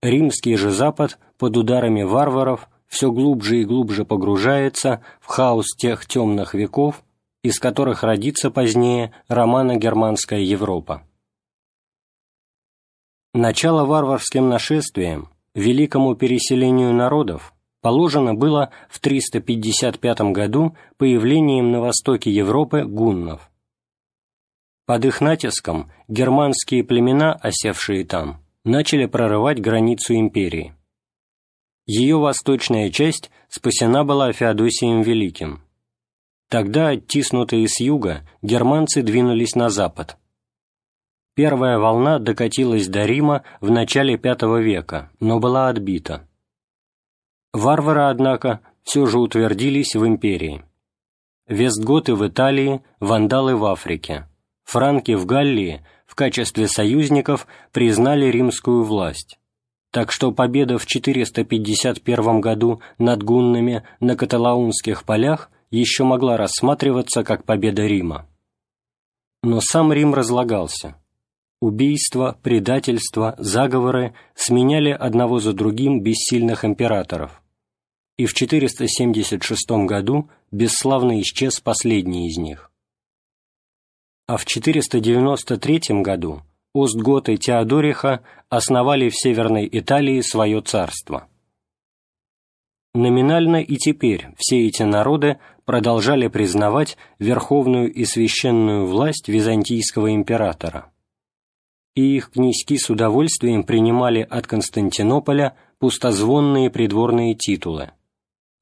Римский же Запад под ударами варваров все глубже и глубже погружается в хаос тех темных веков, из которых родится позднее романо-германская Европа. Начало варварским нашествиям, великому переселению народов положено было в 355 году появлением на востоке Европы гуннов. Под их натиском германские племена, осевшие там, начали прорывать границу империи. Ее восточная часть спасена была Феодосием Великим. Тогда, оттиснутые с юга, германцы двинулись на запад. Первая волна докатилась до Рима в начале V века, но была отбита. Варвары, однако, все же утвердились в империи. Вестготы в Италии, вандалы в Африке, франки в Галлии в качестве союзников признали римскую власть. Так что победа в 451 году над гуннами на каталаунских полях еще могла рассматриваться как победа Рима. Но сам Рим разлагался. Убийства, предательства, заговоры сменяли одного за другим бессильных императоров. И в 476 году бесславно исчез последний из них. А в 493 году Остготы Теодориха основали в Северной Италии свое царство. Номинально и теперь все эти народы продолжали признавать верховную и священную власть византийского императора и их князьки с удовольствием принимали от Константинополя пустозвонные придворные титулы.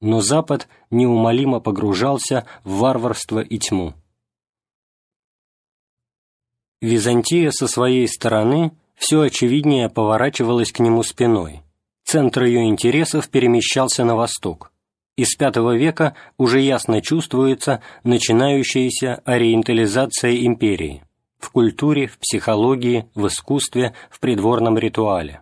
Но Запад неумолимо погружался в варварство и тьму. Византия со своей стороны все очевиднее поворачивалась к нему спиной. Центр ее интересов перемещался на восток, из V века уже ясно чувствуется начинающаяся ориентализация империи в культуре, в психологии, в искусстве, в придворном ритуале.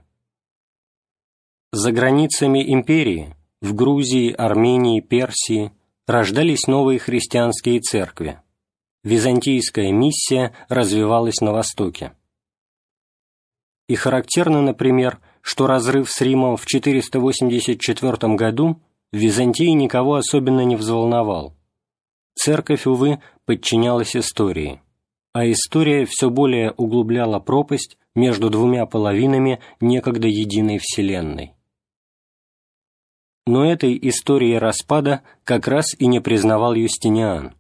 За границами империи, в Грузии, Армении, Персии, рождались новые христианские церкви. Византийская миссия развивалась на Востоке. И характерно, например, что разрыв с Римом в 484 году в Византии никого особенно не взволновал. Церковь, увы, подчинялась истории, а история все более углубляла пропасть между двумя половинами некогда единой Вселенной. Но этой истории распада как раз и не признавал Юстиниан.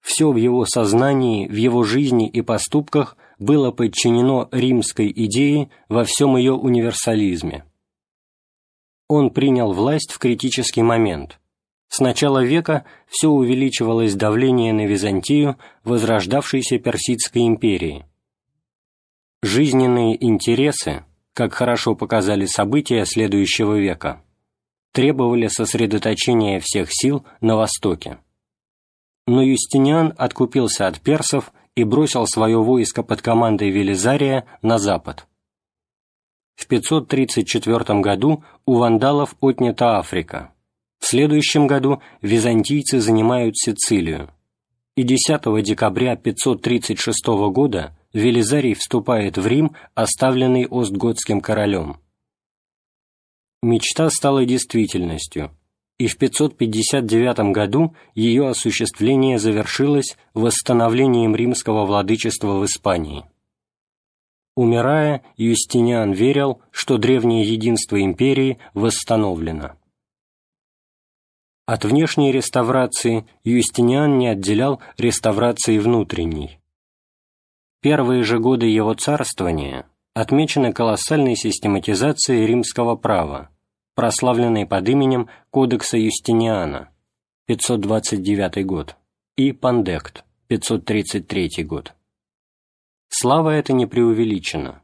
Все в его сознании, в его жизни и поступках было подчинено римской идее во всем ее универсализме. Он принял власть в критический момент. С начала века все увеличивалось давление на Византию возрождавшейся Персидской империи. Жизненные интересы, как хорошо показали события следующего века, требовали сосредоточения всех сил на Востоке. Но Юстиниан откупился от персов и бросил свое войско под командой Велизария на запад. В 534 году у вандалов отнята Африка. В следующем году византийцы занимают Сицилию. И 10 декабря 536 года Велизарий вступает в Рим, оставленный Остготским королем. Мечта стала действительностью, и в 559 году ее осуществление завершилось восстановлением римского владычества в Испании. Умирая, Юстиниан верил, что древнее единство империи восстановлено. От внешней реставрации Юстиниан не отделял реставрации внутренней. Первые же годы его царствования отмечены колоссальной систематизацией римского права, прославленный под именем Кодекса Юстиниана, 529 год, и Пандект, 533 год. Слава эта не преувеличена.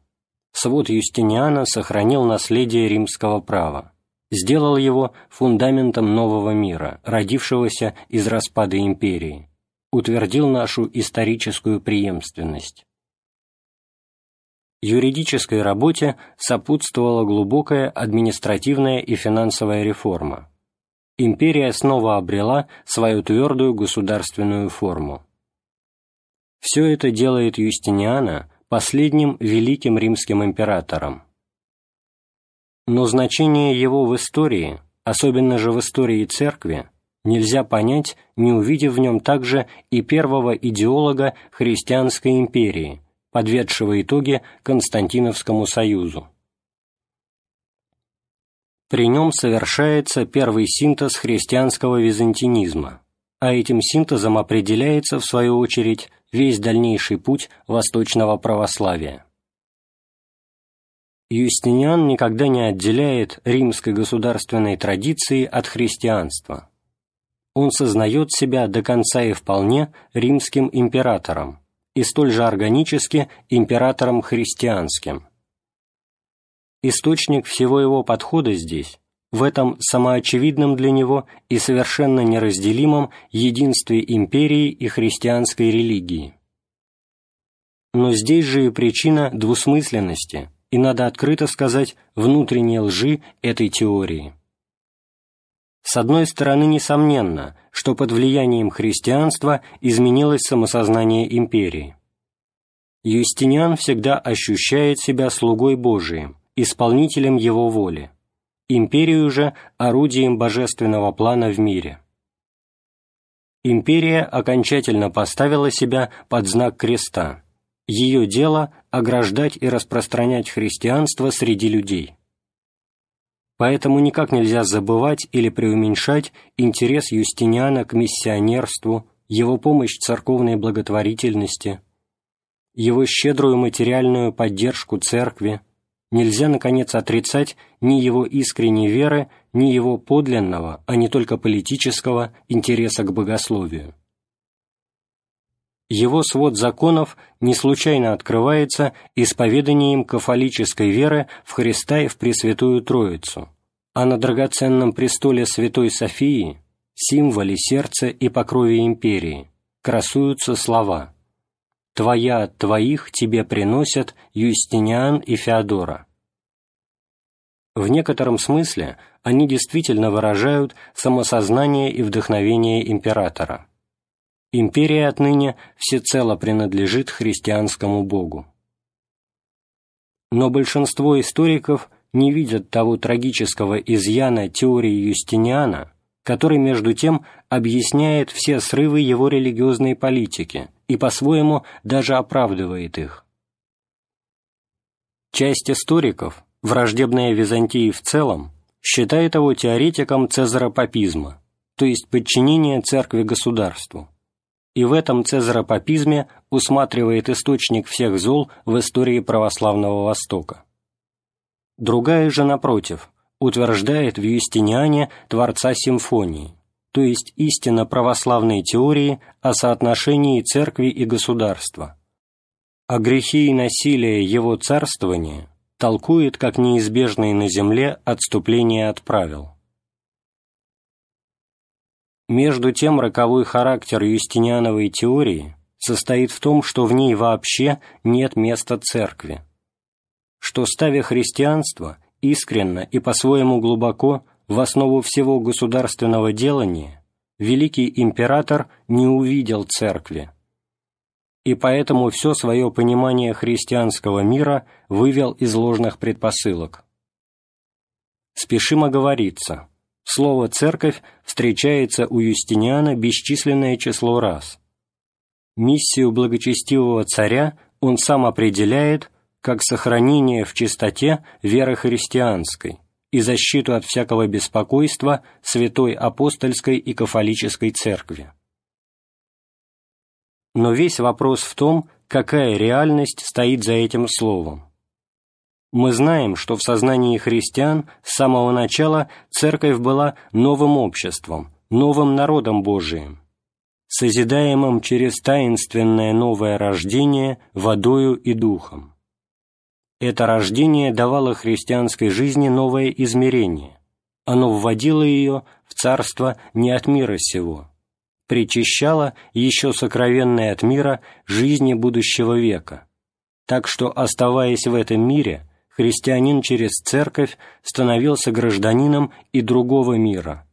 Свод Юстиниана сохранил наследие римского права, сделал его фундаментом нового мира, родившегося из распада империи, утвердил нашу историческую преемственность. Юридической работе сопутствовала глубокая административная и финансовая реформа. Империя снова обрела свою твердую государственную форму. Все это делает Юстиниана последним великим римским императором. Но значение его в истории, особенно же в истории церкви, нельзя понять, не увидев в нем также и первого идеолога христианской империи – подведшего итоги Константиновскому союзу. При нем совершается первый синтез христианского византинизма, а этим синтезом определяется, в свою очередь, весь дальнейший путь восточного православия. Юстиниан никогда не отделяет римской государственной традиции от христианства. Он сознает себя до конца и вполне римским императором, и столь же органически императором христианским. Источник всего его подхода здесь, в этом самоочевидном для него и совершенно неразделимом единстве империи и христианской религии. Но здесь же и причина двусмысленности, и, надо открыто сказать, внутренней лжи этой теории. С одной стороны, несомненно, что под влиянием христианства изменилось самосознание империи. Юстиниан всегда ощущает себя слугой Божиим, исполнителем его воли, империю же – орудием божественного плана в мире. Империя окончательно поставила себя под знак креста. Ее дело – ограждать и распространять христианство среди людей. Поэтому никак нельзя забывать или преуменьшать интерес Юстиниана к миссионерству, его помощь церковной благотворительности, его щедрую материальную поддержку церкви, нельзя, наконец, отрицать ни его искренней веры, ни его подлинного, а не только политического интереса к богословию. Его свод законов не случайно открывается исповеданием кафолической веры в Христа и в Пресвятую Троицу, а на драгоценном престоле Святой Софии, символе сердца и покрове империи, красуются слова «Твоя от твоих тебе приносят Юстиниан и Феодора». В некотором смысле они действительно выражают самосознание и вдохновение императора. Империя отныне всецело принадлежит христианскому Богу. Но большинство историков не видят того трагического изъяна теории Юстиниана, который, между тем, объясняет все срывы его религиозной политики и, по-своему, даже оправдывает их. Часть историков, враждебная Византии в целом, считает его теоретиком цезаропапизма, то есть подчинения церкви государству. И в этом цезаропапизме усматривает источник всех зол в истории православного Востока. Другая же, напротив, утверждает в Юстиниане Творца Симфонии, то есть истинно православной теории о соотношении церкви и государства. А грехи и насилие его царствования толкует как неизбежные на земле отступление от правил. Между тем, роковой характер юстиниановой теории состоит в том, что в ней вообще нет места церкви, что, ставя христианство искренно и по-своему глубоко в основу всего государственного делания, великий император не увидел церкви, и поэтому все свое понимание христианского мира вывел из ложных предпосылок. Спешим оговориться, слово «церковь» встречается у Юстиниана бесчисленное число раз. Миссию благочестивого царя он сам определяет – как сохранение в чистоте веры христианской и защиту от всякого беспокойства Святой Апостольской и Кафолической Церкви. Но весь вопрос в том, какая реальность стоит за этим словом. Мы знаем, что в сознании христиан с самого начала Церковь была новым обществом, новым народом Божиим, созидаемым через таинственное новое рождение водою и духом. Это рождение давало христианской жизни новое измерение. Оно вводило ее в царство не от мира сего, причащало еще сокровенное от мира жизни будущего века. Так что, оставаясь в этом мире, христианин через церковь становился гражданином и другого мира.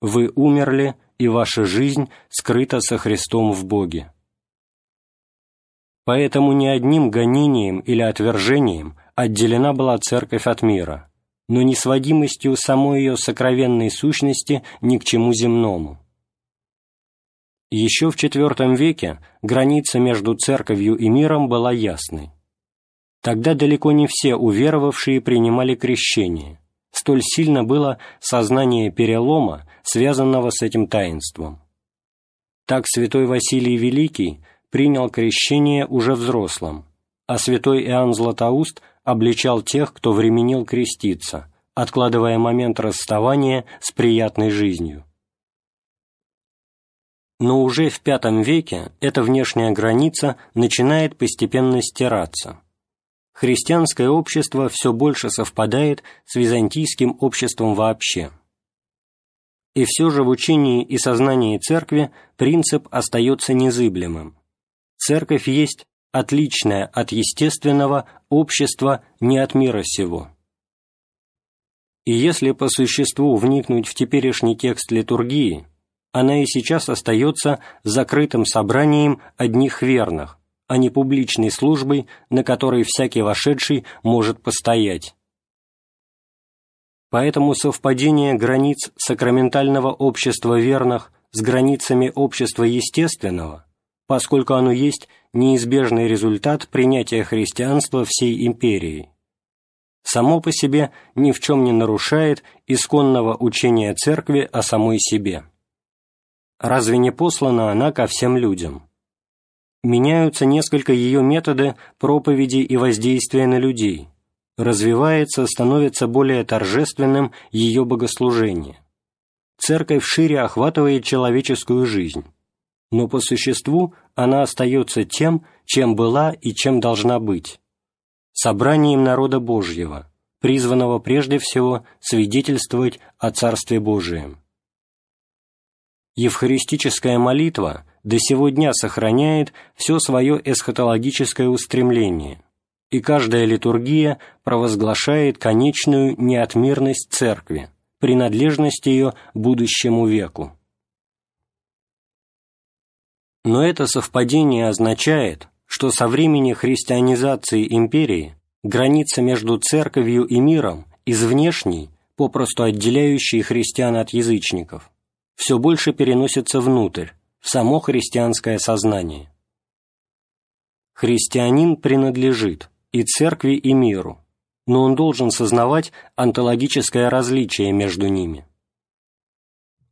Вы умерли, и ваша жизнь скрыта со Христом в Боге. Поэтому ни одним гонением или отвержением отделена была церковь от мира, но не сводимостью самой ее сокровенной сущности ни к чему земному. Еще в IV веке граница между церковью и миром была ясной. Тогда далеко не все уверовавшие принимали крещение, столь сильно было сознание перелома, связанного с этим таинством. Так святой Василий Великий – принял крещение уже взрослым, а святой Иоанн Златоуст обличал тех, кто временил креститься, откладывая момент расставания с приятной жизнью. Но уже в V веке эта внешняя граница начинает постепенно стираться. Христианское общество все больше совпадает с византийским обществом вообще. И все же в учении и сознании Церкви принцип остается незыблемым Церковь есть отличное от естественного общество не от мира сего. И если по существу вникнуть в теперешний текст литургии, она и сейчас остается закрытым собранием одних верных, а не публичной службой, на которой всякий вошедший может постоять. Поэтому совпадение границ сакраментального общества верных с границами общества естественного поскольку оно есть неизбежный результат принятия христианства всей империей. Само по себе ни в чем не нарушает исконного учения Церкви о самой себе. Разве не послана она ко всем людям? Меняются несколько ее методы проповеди и воздействия на людей. Развивается, становится более торжественным ее богослужение. Церковь шире охватывает человеческую жизнь но по существу она остается тем, чем была и чем должна быть – собранием народа Божьего, призванного прежде всего свидетельствовать о Царстве Божием. Евхаристическая молитва до сего дня сохраняет все свое эсхатологическое устремление, и каждая литургия провозглашает конечную неотмирность Церкви, принадлежность ее будущему веку. Но это совпадение означает, что со времени христианизации империи граница между церковью и миром из внешней, попросту отделяющей христиан от язычников, все больше переносится внутрь, в само христианское сознание. Христианин принадлежит и церкви, и миру, но он должен сознавать онтологическое различие между ними.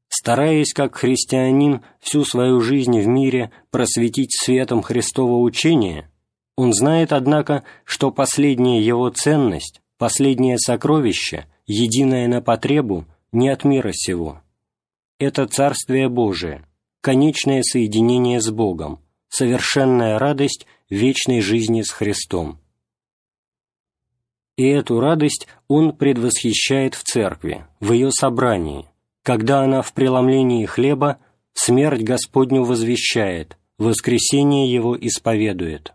Стараясь как христианин всю свою жизнь в мире просветить светом Христова учения, он знает, однако, что последняя его ценность, последнее сокровище, единое на потребу, не от мира сего. Это Царствие Божие, конечное соединение с Богом, совершенная радость вечной жизни с Христом. И эту радость он предвосхищает в церкви, в ее собрании, когда она в преломлении хлеба смерть Господню возвещает, воскресение его исповедует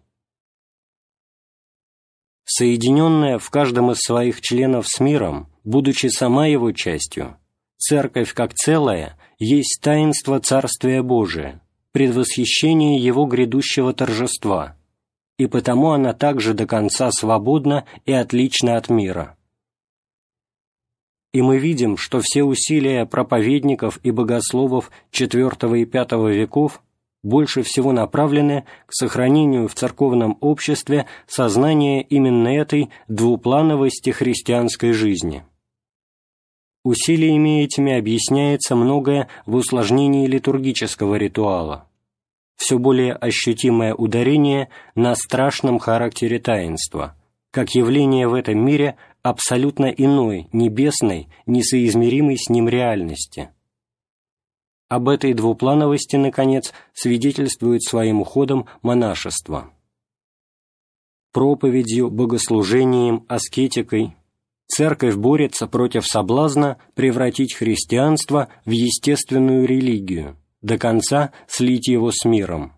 соединенная в каждом из своих членов с миром, будучи сама его частью, Церковь как целая есть таинство Царствия Божия, предвосхищение его грядущего торжества, и потому она также до конца свободна и отлична от мира. И мы видим, что все усилия проповедников и богословов IV и V веков больше всего направлены к сохранению в церковном обществе сознания именно этой двуплановости христианской жизни. Усилиями этими объясняется многое в усложнении литургического ритуала, все более ощутимое ударение на страшном характере таинства, как явление в этом мире абсолютно иной, небесной, несоизмеримой с ним реальности – об этой двуплановости, наконец, свидетельствует своим уходом монашество. Проповедью, богослужением, аскетикой церковь борется против соблазна превратить христианство в естественную религию, до конца слить его с миром.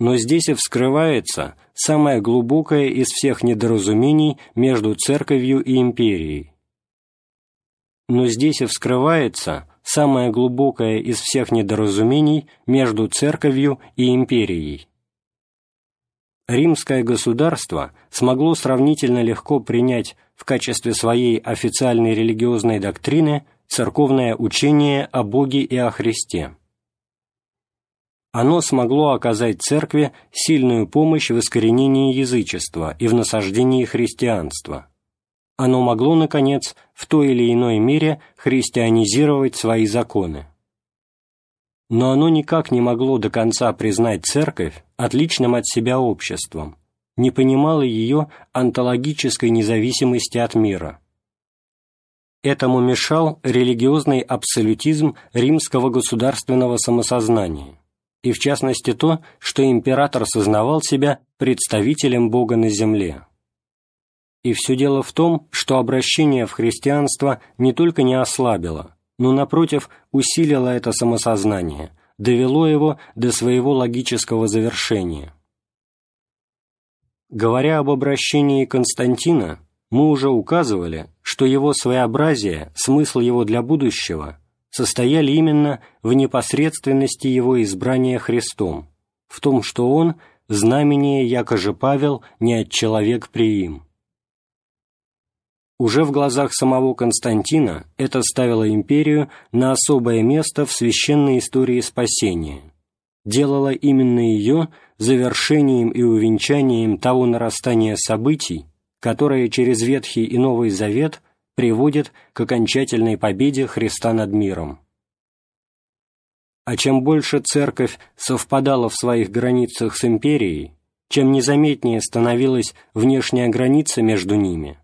Но здесь и вскрывается самое глубокое из всех недоразумений между церковью и империей. Но здесь и вскрывается самое глубокое из всех недоразумений между церковью и империей. Римское государство смогло сравнительно легко принять в качестве своей официальной религиозной доктрины церковное учение о Боге и о Христе. Оно смогло оказать церкви сильную помощь в искоренении язычества и в насаждении христианства – оно могло, наконец, в той или иной мере христианизировать свои законы. Но оно никак не могло до конца признать церковь отличным от себя обществом, не понимало ее онтологической независимости от мира. Этому мешал религиозный абсолютизм римского государственного самосознания, и в частности то, что император сознавал себя представителем Бога на земле. И все дело в том, что обращение в христианство не только не ослабило, но, напротив, усилило это самосознание, довело его до своего логического завершения. Говоря об обращении Константина, мы уже указывали, что его своеобразие, смысл его для будущего состояли именно в непосредственности его избрания Христом, в том, что он – знамение, якоже Павел, не от человек приим. Уже в глазах самого Константина это ставило империю на особое место в священной истории спасения, делало именно ее завершением и увенчанием того нарастания событий, которое через Ветхий и Новый Завет приводит к окончательной победе Христа над миром. А чем больше церковь совпадала в своих границах с империей, чем незаметнее становилась внешняя граница между ними –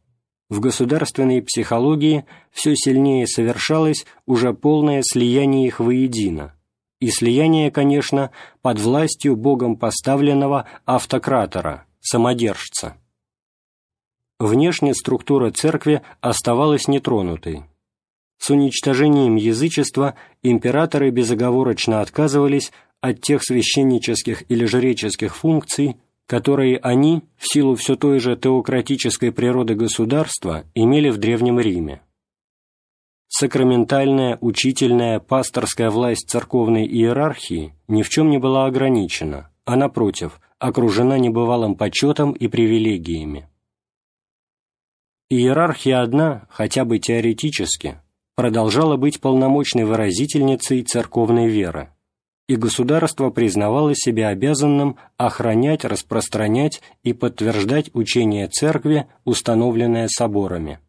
в государственной психологии все сильнее совершалось уже полное слияние их воедино, и слияние, конечно, под властью Богом поставленного автократора, самодержца. Внешняя структура церкви оставалась нетронутой. С уничтожением язычества императоры безоговорочно отказывались от тех священнических или жреческих функций, которые они, в силу все той же теократической природы государства, имели в Древнем Риме. Сакраментальная, учительная, пасторская власть церковной иерархии ни в чем не была ограничена, а, напротив, окружена небывалым почетом и привилегиями. Иерархия одна, хотя бы теоретически, продолжала быть полномочной выразительницей церковной веры и государство признавало себя обязанным охранять, распространять и подтверждать учение Церкви, установленное соборами.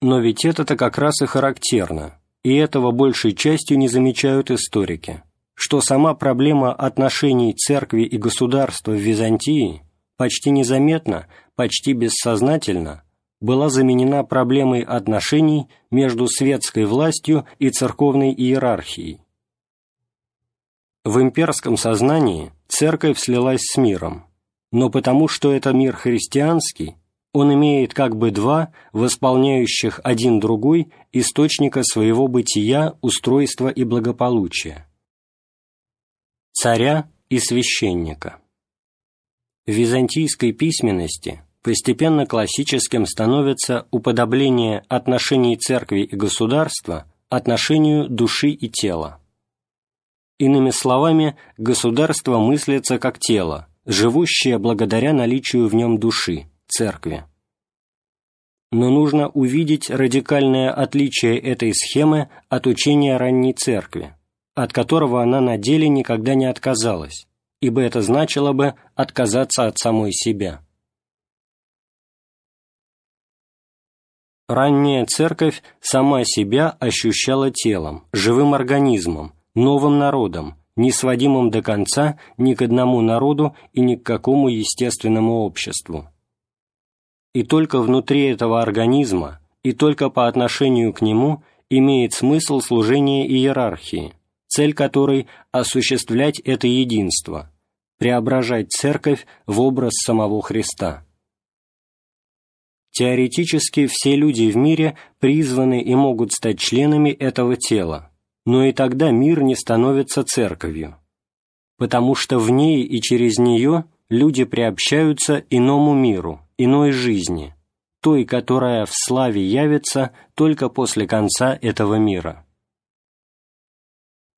Но ведь это-то как раз и характерно, и этого большей частью не замечают историки, что сама проблема отношений Церкви и государства в Византии почти незаметно, почти бессознательно была заменена проблемой отношений между светской властью и церковной иерархией, в имперском сознании церковь слилась с миром, но потому что это мир христианский, он имеет как бы два, восполняющих один другой, источника своего бытия, устройства и благополучия – царя и священника. В византийской письменности постепенно классическим становится уподобление отношений церкви и государства отношению души и тела. Иными словами, государство мыслится как тело, живущее благодаря наличию в нем души, церкви. Но нужно увидеть радикальное отличие этой схемы от учения ранней церкви, от которого она на деле никогда не отказалась, ибо это значило бы отказаться от самой себя. Ранняя церковь сама себя ощущала телом, живым организмом, новым народом, не сводимым до конца ни к одному народу и ни к какому естественному обществу. И только внутри этого организма, и только по отношению к нему имеет смысл служение иерархии, цель которой – осуществлять это единство, преображать церковь в образ самого Христа. Теоретически все люди в мире призваны и могут стать членами этого тела, но и тогда мир не становится церковью, потому что в ней и через нее люди приобщаются иному миру, иной жизни, той, которая в славе явится только после конца этого мира.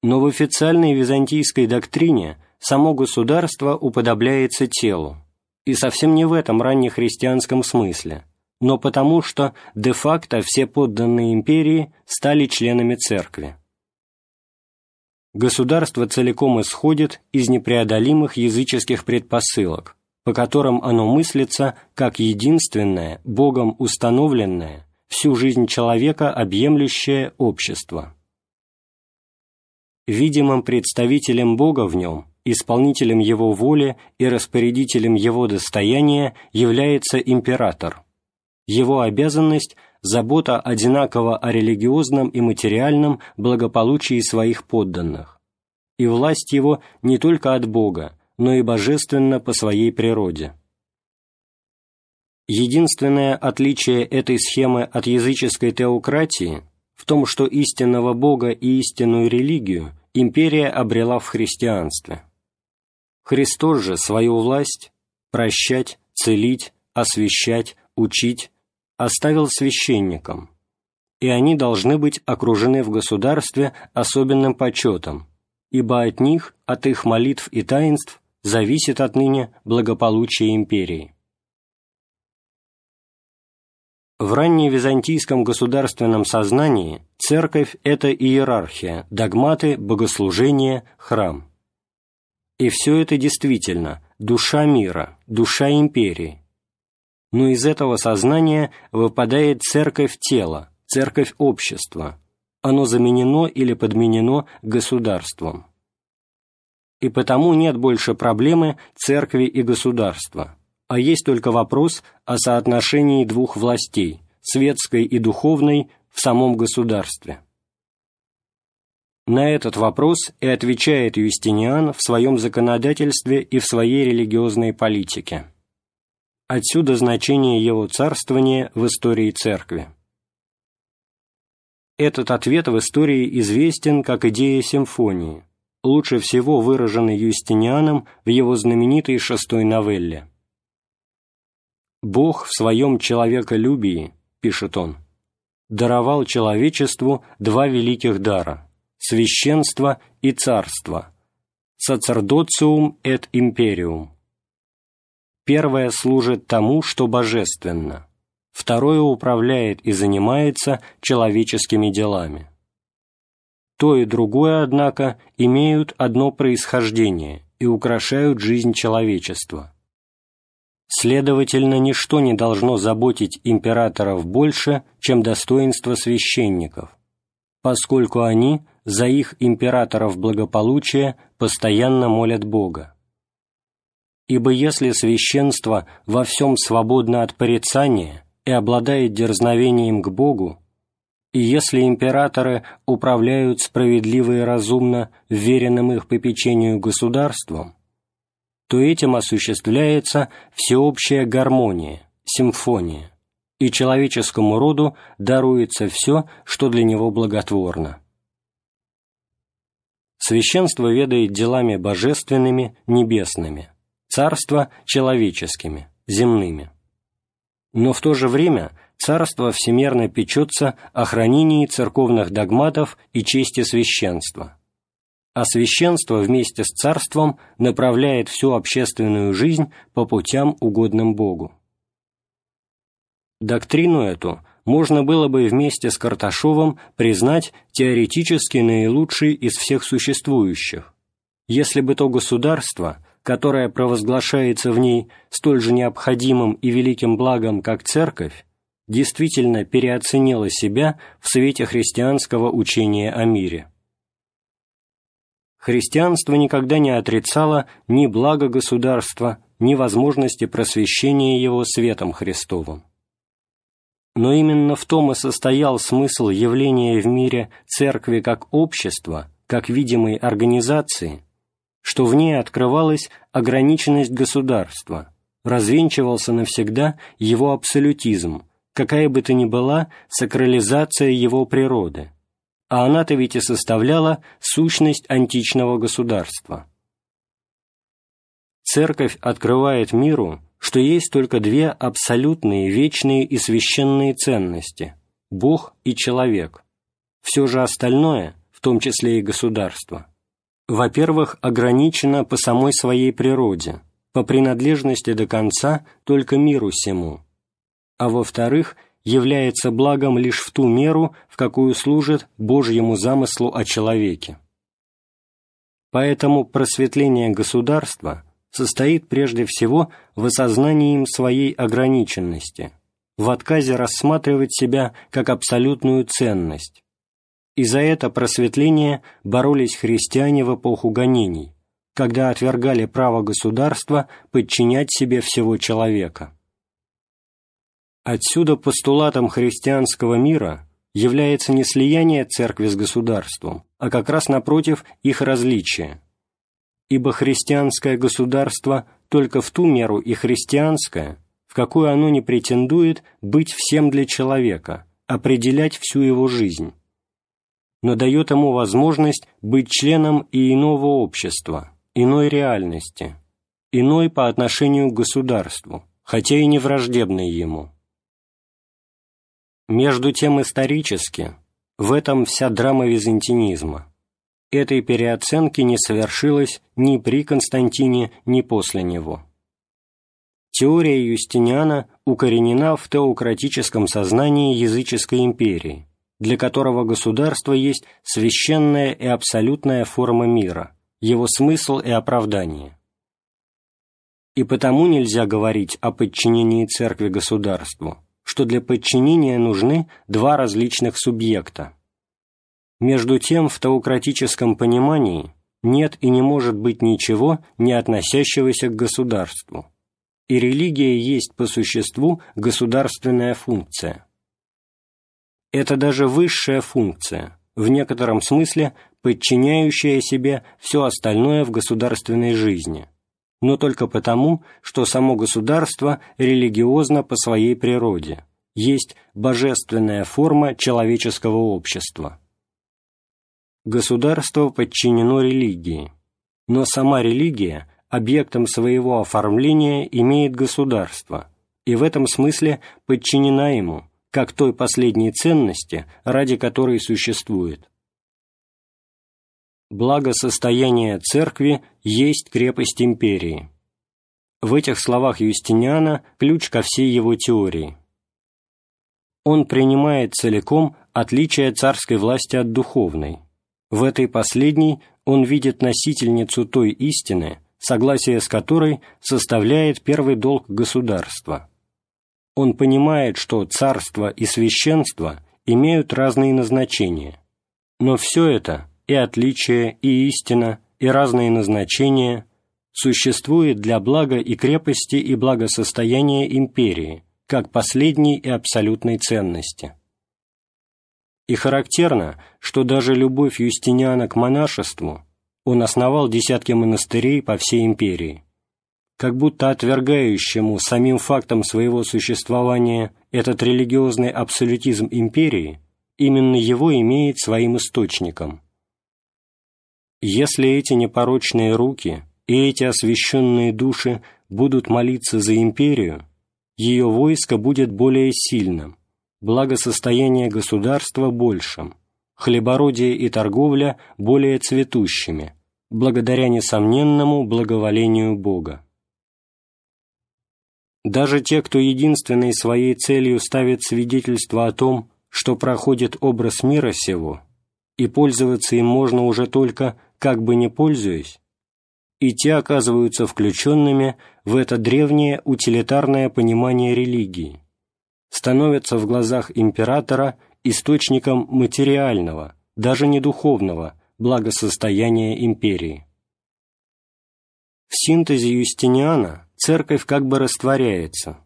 Но в официальной византийской доктрине само государство уподобляется телу, и совсем не в этом раннехристианском смысле, но потому что де-факто все подданные империи стали членами церкви государство целиком исходит из непреодолимых языческих предпосылок, по которым оно мыслится как единственное, Богом установленное, всю жизнь человека объемлющее общество. Видимым представителем Бога в нем, исполнителем его воли и распорядителем его достояния является император. Его обязанность – забота одинаково о религиозном и материальном благополучии своих подданных, и власть его не только от Бога, но и божественна по своей природе. Единственное отличие этой схемы от языческой теократии в том, что истинного Бога и истинную религию империя обрела в христианстве. Христос же свою власть прощать, целить, освящать, учить оставил священникам, и они должны быть окружены в государстве особенным почетом, ибо от них, от их молитв и таинств зависит отныне благополучие империи. В ранневизантийском государственном сознании церковь – это иерархия, догматы, богослужение, храм. И все это действительно душа мира, душа империи, но из этого сознания выпадает церковь тела, церковь общества. Оно заменено или подменено государством. И потому нет больше проблемы церкви и государства, а есть только вопрос о соотношении двух властей, светской и духовной, в самом государстве. На этот вопрос и отвечает Юстиниан в своем законодательстве и в своей религиозной политике. Отсюда значение его царствования в истории Церкви. Этот ответ в истории известен как идея симфонии, лучше всего выраженный Юстинианом в его знаменитой шестой новелле. «Бог в своем человеколюбии, — пишет он, — даровал человечеству два великих дара — священство и царство, сацердоциум et империум. Первое служит тому, что божественно, второе управляет и занимается человеческими делами. То и другое, однако, имеют одно происхождение и украшают жизнь человечества. Следовательно, ничто не должно заботить императоров больше, чем достоинство священников, поскольку они за их императоров благополучия постоянно молят Бога. Ибо если священство во всем свободно от порицания и обладает дерзновением к Богу, и если императоры управляют справедливо и разумно веренным их попечению государством, то этим осуществляется всеобщая гармония, симфония, и человеческому роду даруется все, что для него благотворно. Священство ведает делами божественными, небесными, царство – человеческими, земными. Но в то же время царство всемерно печется о хранении церковных догматов и чести священства. А священство вместе с царством направляет всю общественную жизнь по путям, угодным Богу. Доктрину эту можно было бы вместе с Карташовым признать теоретически наилучшей из всех существующих, если бы то государство, которое провозглашается в ней столь же необходимым и великим благом, как церковь, действительно переоценила себя в свете христианского учения о мире. Христианство никогда не отрицало ни блага государства, ни возможности просвещения его светом Христовым. Но именно в том и состоял смысл явления в мире церкви как общества, как видимой организации, что в ней открывалась ограниченность государства, развенчивался навсегда его абсолютизм, какая бы то ни была сакрализация его природы, а она-то ведь и составляла сущность античного государства. Церковь открывает миру, что есть только две абсолютные, вечные и священные ценности – Бог и человек. Все же остальное, в том числе и государство, во-первых, ограничено по самой своей природе, по принадлежности до конца только миру сему – а во-вторых, является благом лишь в ту меру, в какую служит Божьему замыслу о человеке. Поэтому просветление государства состоит прежде всего в осознании им своей ограниченности, в отказе рассматривать себя как абсолютную ценность. И за это просветление боролись христиане в эпоху гонений, когда отвергали право государства подчинять себе всего человека. Отсюда постулатом христианского мира является не слияние церкви с государством, а как раз напротив их различия. Ибо христианское государство только в ту меру и христианское, в какую оно не претендует быть всем для человека, определять всю его жизнь, но дает ему возможность быть членом и иного общества, иной реальности, иной по отношению к государству, хотя и не враждебной ему. Между тем исторически, в этом вся драма византинизма. Этой переоценки не совершилось ни при Константине, ни после него. Теория Юстиниана укоренена в теократическом сознании языческой империи, для которого государство есть священная и абсолютная форма мира, его смысл и оправдание. И потому нельзя говорить о подчинении церкви государству, что для подчинения нужны два различных субъекта. Между тем, в теократическом понимании нет и не может быть ничего, не относящегося к государству, и религия есть по существу государственная функция. Это даже высшая функция, в некотором смысле подчиняющая себе все остальное в государственной жизни, но только потому, что само государство религиозно по своей природе, есть божественная форма человеческого общества. Государство подчинено религии, но сама религия объектом своего оформления имеет государство, и в этом смысле подчинена ему, как той последней ценности, ради которой существует. Благосостояние церкви есть крепость империи. В этих словах Юстиниана ключ ко всей его теории. Он принимает целиком отличие царской власти от духовной. В этой последней он видит носительницу той истины, согласие с которой составляет первый долг государства. Он понимает, что царство и священство имеют разные назначения, но все это – и отличие, и истина, и разные назначения существует для блага и крепости и благосостояния империи, как последней и абсолютной ценности. И характерно, что даже любовь Юстиниана к монашеству он основал десятки монастырей по всей империи, как будто отвергающему самим фактом своего существования этот религиозный абсолютизм империи, именно его имеет своим источником – если эти непорочные руки и эти освященные души будут молиться за империю, ее войско будет более сильным, благосостояние государства большим, хлебородие и торговля более цветущими, благодаря несомненному благоволению Бога. Даже те, кто единственной своей целью ставит свидетельство о том, что проходит образ мира сего, и пользоваться им можно уже только как бы не пользуясь, и те оказываются включенными в это древнее утилитарное понимание религии, становятся в глазах императора источником материального, даже не духовного, благосостояния империи. В синтезе Юстиниана церковь как бы растворяется.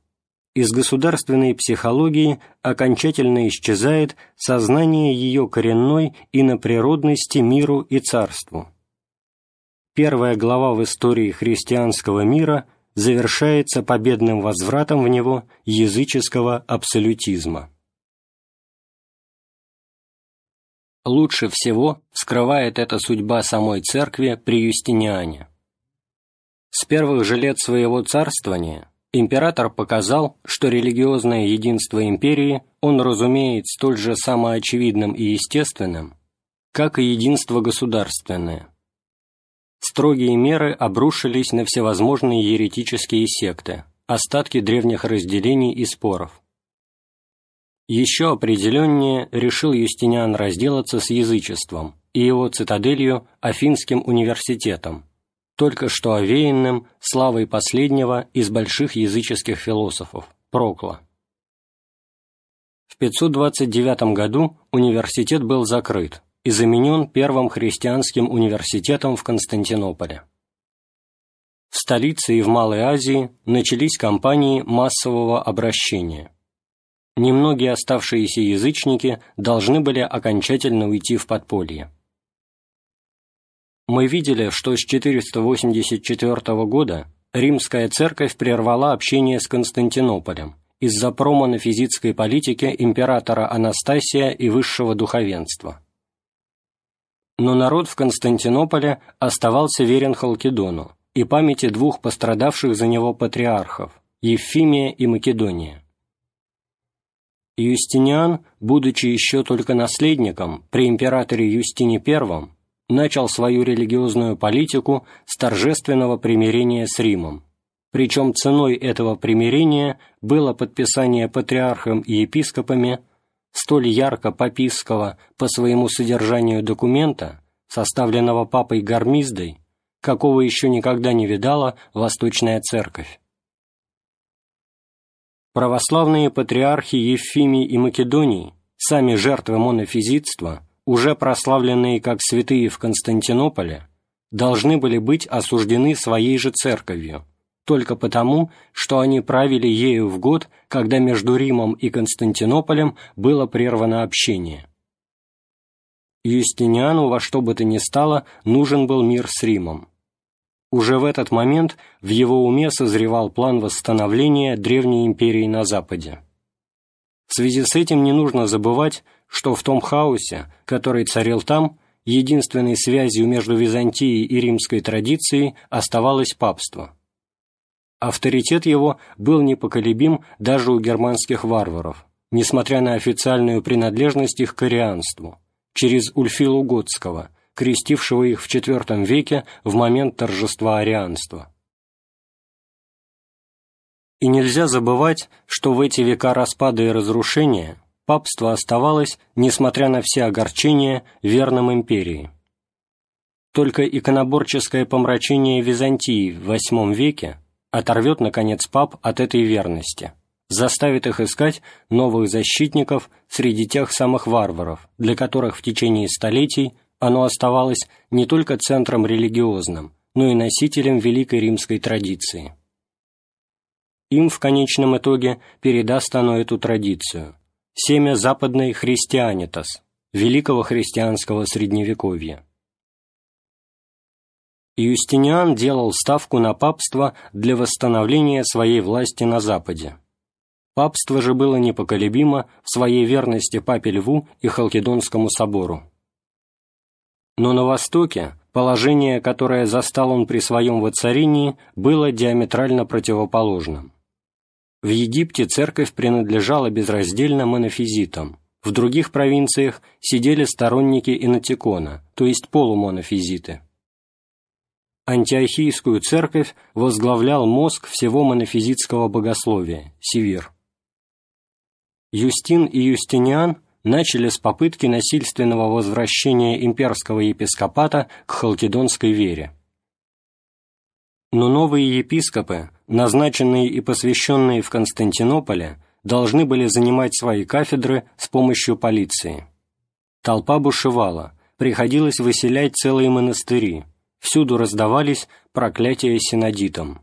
Из государственной психологии окончательно исчезает сознание ее коренной и на природности миру и царству. Первая глава в истории христианского мира завершается победным возвратом в него языческого абсолютизма. Лучше всего скрывает эта судьба самой церкви при Юстиниане. С первых же лет своего царствования император показал, что религиозное единство империи он разумеет столь же самоочевидным и естественным, как и единство государственное. Строгие меры обрушились на всевозможные еретические секты, остатки древних разделений и споров. Еще определеннее решил Юстиниан разделаться с язычеством и его цитаделью Афинским университетом, только что овеянным славой последнего из больших языческих философов, Прокла. В 529 году университет был закрыт и заменен первым христианским университетом в Константинополе. В столице и в Малой Азии начались кампании массового обращения. Немногие оставшиеся язычники должны были окончательно уйти в подполье. Мы видели, что с 484 года римская церковь прервала общение с Константинополем из-за промана физической политики императора Анастасия и высшего духовенства. Но народ в Константинополе оставался верен Халкидону и памяти двух пострадавших за него патриархов – Евфимия и Македония. Юстиниан, будучи еще только наследником при императоре Юстине I, начал свою религиозную политику с торжественного примирения с Римом. Причем ценой этого примирения было подписание патриархом и епископами столь ярко папистского по своему содержанию документа, составленного папой Гармиздой, какого еще никогда не видала Восточная Церковь. Православные патриархи Ефимий и Македонии, сами жертвы монофизитства, уже прославленные как святые в Константинополе, должны были быть осуждены своей же церковью, только потому, что они правили ею в год, когда между Римом и Константинополем было прервано общение. Юстиниану во что бы то ни стало нужен был мир с Римом. Уже в этот момент в его уме созревал план восстановления Древней империи на Западе. В связи с этим не нужно забывать, что в том хаосе, который царил там, единственной связью между Византией и римской традицией оставалось папство. Авторитет его был непоколебим даже у германских варваров, несмотря на официальную принадлежность их к арианству, через Ульфилу Готского, крестившего их в IV веке в момент торжества арианства. И нельзя забывать, что в эти века распада и разрушения папство оставалось, несмотря на все огорчения, верным империи. Только иконоборческое помрачение Византии в VIII веке оторвет, наконец, пап от этой верности, заставит их искать новых защитников среди тех самых варваров, для которых в течение столетий оно оставалось не только центром религиозным, но и носителем великой римской традиции. Им в конечном итоге передаст оно эту традицию, семя западной христианитас, великого христианского средневековья. Юстиниан делал ставку на папство для восстановления своей власти на Западе. Папство же было непоколебимо в своей верности Папе Льву и Халкидонскому собору. Но на Востоке положение, которое застал он при своем воцарении, было диаметрально противоположным. В Египте церковь принадлежала безраздельно монофизитам, в других провинциях сидели сторонники инотикона, то есть полумонофизиты. Антиохийскую церковь возглавлял мозг всего монофизитского богословия – Севир. Юстин и Юстиниан начали с попытки насильственного возвращения имперского епископата к халкидонской вере. Но новые епископы, назначенные и посвященные в Константинополе, должны были занимать свои кафедры с помощью полиции. Толпа бушевала, приходилось выселять целые монастыри – всюду раздавались проклятия синодитам.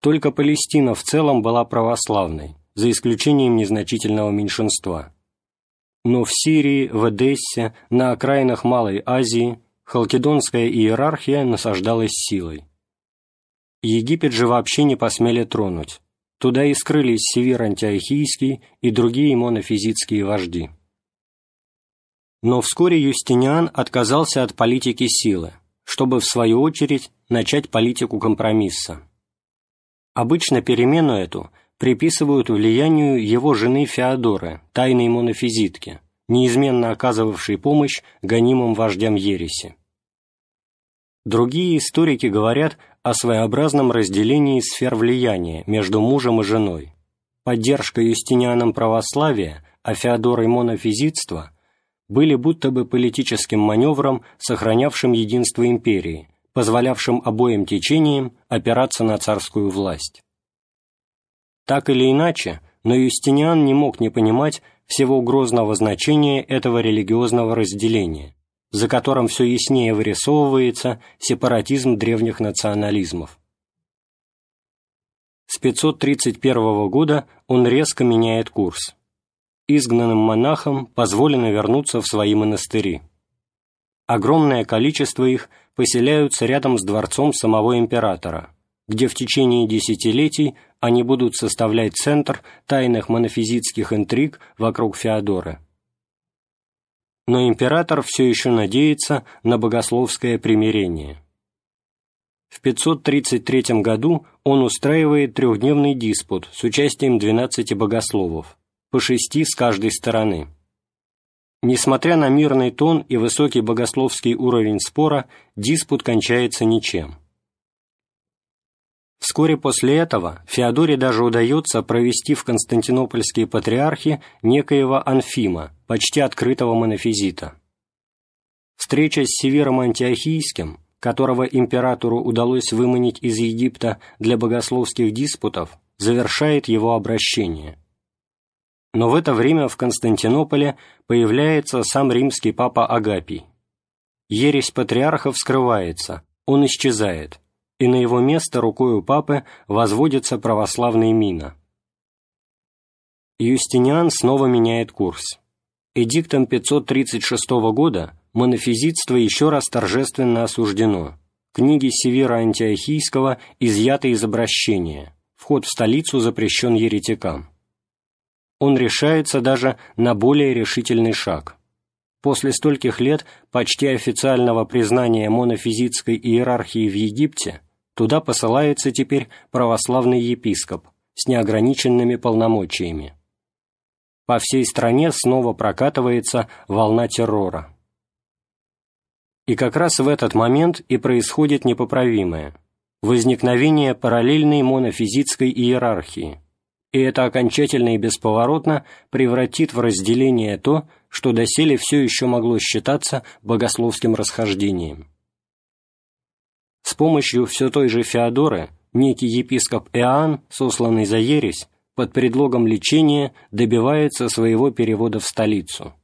Только Палестина в целом была православной, за исключением незначительного меньшинства. Но в Сирии, в Эдессе, на окраинах Малой Азии халкидонская иерархия насаждалась силой. Египет же вообще не посмели тронуть. Туда и скрылись Север Антиохийский и другие монофизитские вожди. Но вскоре Юстиниан отказался от политики силы, чтобы, в свою очередь, начать политику компромисса. Обычно перемену эту приписывают влиянию его жены Феодоры, тайной монофизитки, неизменно оказывавшей помощь гонимым вождям ереси. Другие историки говорят о своеобразном разделении сфер влияния между мужем и женой. Поддержка Юстинианом православия, а Феодорой монофизитства были будто бы политическим маневром, сохранявшим единство империи, позволявшим обоим течениям опираться на царскую власть. Так или иначе, но Юстиниан не мог не понимать всего грозного значения этого религиозного разделения, за которым все яснее вырисовывается сепаратизм древних национализмов. С 531 года он резко меняет курс изгнанным монахам позволено вернуться в свои монастыри. Огромное количество их поселяются рядом с дворцом самого императора, где в течение десятилетий они будут составлять центр тайных монофизитских интриг вокруг Феодоры. Но император все еще надеется на богословское примирение. В 533 году он устраивает трехдневный диспут с участием 12 богословов, по шести с каждой стороны. Несмотря на мирный тон и высокий богословский уровень спора, диспут кончается ничем. Вскоре после этого Феодоре даже удается провести в константинопольские патриархи некоего Анфима, почти открытого монофизита. Встреча с Севером Антиохийским, которого императору удалось выманить из Египта для богословских диспутов, завершает его обращение – но в это время в Константинополе появляется сам римский папа Агапий. Ересь патриархов скрывается, он исчезает, и на его место рукой у папы возводится православный мина. Юстиниан снова меняет курс. Эдиктом 536 года монофизитство еще раз торжественно осуждено. книги Севера Антиохийского изъято из обращения, вход в столицу запрещен еретикам. Он решается даже на более решительный шаг. После стольких лет почти официального признания монофизитской иерархии в Египте туда посылается теперь православный епископ с неограниченными полномочиями. По всей стране снова прокатывается волна террора. И как раз в этот момент и происходит непоправимое – возникновение параллельной монофизитской иерархии – и это окончательно и бесповоротно превратит в разделение то, что доселе все еще могло считаться богословским расхождением. С помощью все той же Феодоры некий епископ Иоанн, сосланный за ересь, под предлогом лечения добивается своего перевода в столицу.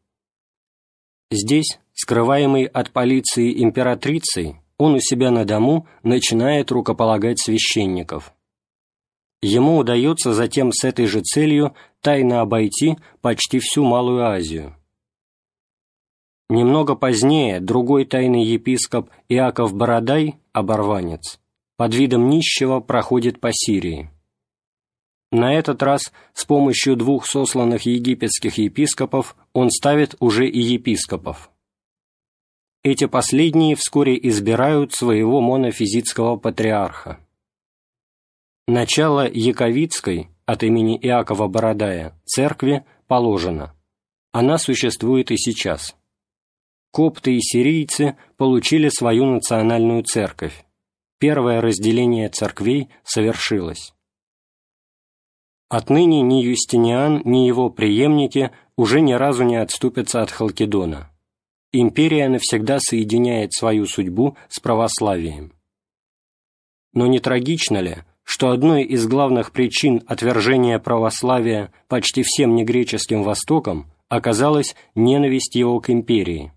Здесь, скрываемый от полиции императрицей, он у себя на дому начинает рукополагать священников – ему удается затем с этой же целью тайно обойти почти всю Малую Азию. Немного позднее другой тайный епископ Иаков Бородай, оборванец, под видом нищего проходит по Сирии. На этот раз с помощью двух сосланных египетских епископов он ставит уже и епископов. Эти последние вскоре избирают своего монофизитского патриарха. Начало Яковицкой от имени Иакова Бородая церкви положено. Она существует и сейчас. Копты и сирийцы получили свою национальную церковь. Первое разделение церквей совершилось. Отныне ни Юстиниан, ни его преемники уже ни разу не отступятся от Халкидона. Империя навсегда соединяет свою судьбу с православием. Но не трагично ли, что одной из главных причин отвержения православия почти всем негреческим Востоком оказалась ненависть его к империи.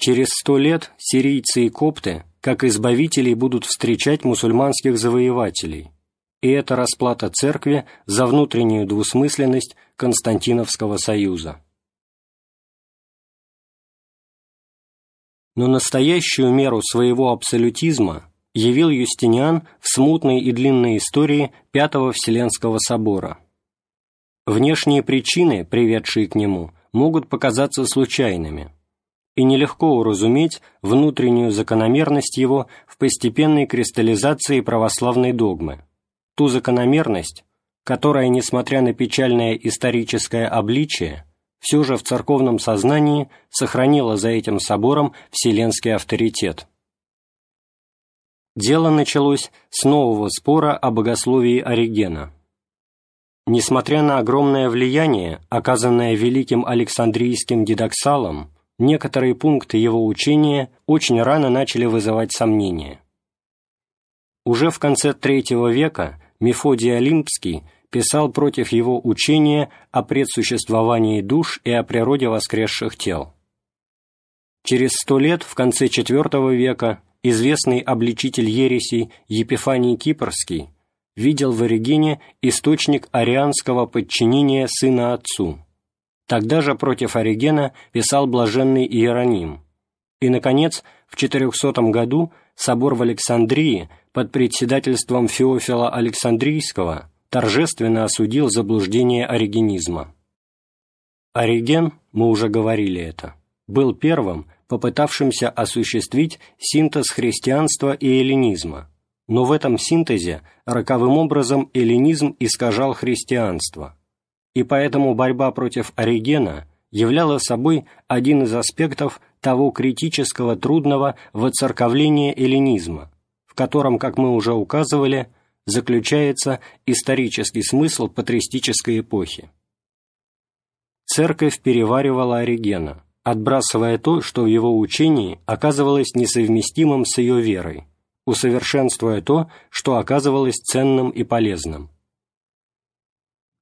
Через сто лет сирийцы и копты, как избавителей, будут встречать мусульманских завоевателей, и это расплата церкви за внутреннюю двусмысленность Константиновского союза. Но настоящую меру своего абсолютизма явил Юстиниан в смутной и длинной истории Пятого Вселенского собора. Внешние причины, приведшие к нему, могут показаться случайными, и нелегко уразуметь внутреннюю закономерность его в постепенной кристаллизации православной догмы, ту закономерность, которая, несмотря на печальное историческое обличие, все же в церковном сознании сохранила за этим собором вселенский авторитет. Дело началось с нового спора о богословии Оригена. Несмотря на огромное влияние, оказанное великим Александрийским дидаксалом, некоторые пункты его учения очень рано начали вызывать сомнения. Уже в конце III века Мефодий Олимпский писал против его учения о предсуществовании душ и о природе воскресших тел. Через сто лет, в конце IV века, известный обличитель ересей Епифаний Кипрский видел в Оригене источник арианского подчинения сына отцу. Тогда же против Оригена писал блаженный Иероним. И, наконец, в 400 году собор в Александрии под председательством Феофила Александрийского торжественно осудил заблуждение оригенизма. Ориген, мы уже говорили это, был первым, попытавшимся осуществить синтез христианства и эллинизма, но в этом синтезе роковым образом эллинизм искажал христианство, и поэтому борьба против Оригена являла собой один из аспектов того критического трудного воцерковления эллинизма, в котором, как мы уже указывали, заключается исторический смысл патристической эпохи. Церковь переваривала Оригена – отбрасывая то, что в его учении оказывалось несовместимым с ее верой, усовершенствуя то, что оказывалось ценным и полезным.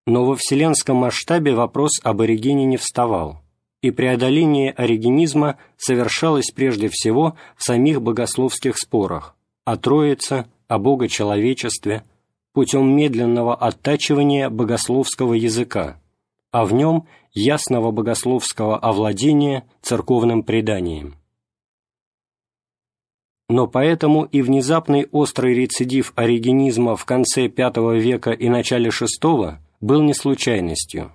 Но во вселенском масштабе вопрос об оригене не вставал, и преодоление оригенизма совершалось прежде всего в самих богословских спорах о Троице, о Богочеловечестве, путем медленного оттачивания богословского языка, а в нем ясного богословского овладения церковным преданием. Но поэтому и внезапный острый рецидив оригенизма в конце V века и начале VI был не случайностью.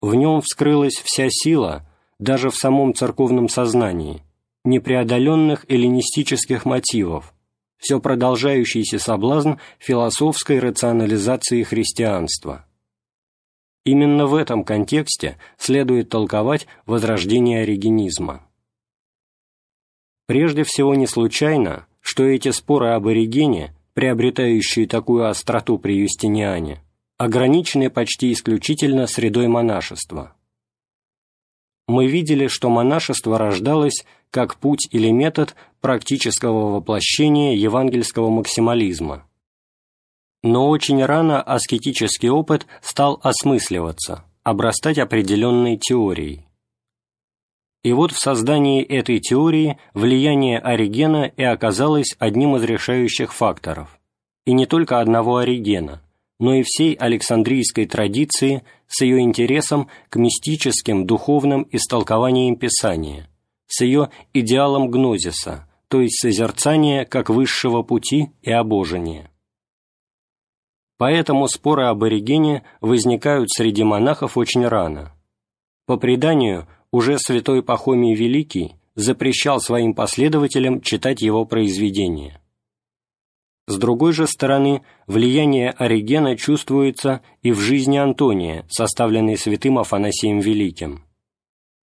В нем вскрылась вся сила, даже в самом церковном сознании, непреодоленных эллинистических мотивов, все продолжающийся соблазн философской рационализации христианства. Именно в этом контексте следует толковать возрождение оригенизма. Прежде всего не случайно, что эти споры об оригене, приобретающие такую остроту при Юстиниане, ограничены почти исключительно средой монашества. Мы видели, что монашество рождалось как путь или метод практического воплощения евангельского максимализма. Но очень рано аскетический опыт стал осмысливаться, обрастать определенной теорией. И вот в создании этой теории влияние Оригена и оказалось одним из решающих факторов. И не только одного Оригена, но и всей Александрийской традиции с ее интересом к мистическим духовным истолкованиям Писания, с ее идеалом гнозиса, то есть созерцания как высшего пути и обожения. Поэтому споры об Оригене возникают среди монахов очень рано. По преданию, уже святой Пахомий Великий запрещал своим последователям читать его произведения. С другой же стороны, влияние Оригена чувствуется и в жизни Антония, составленной святым Афанасием Великим.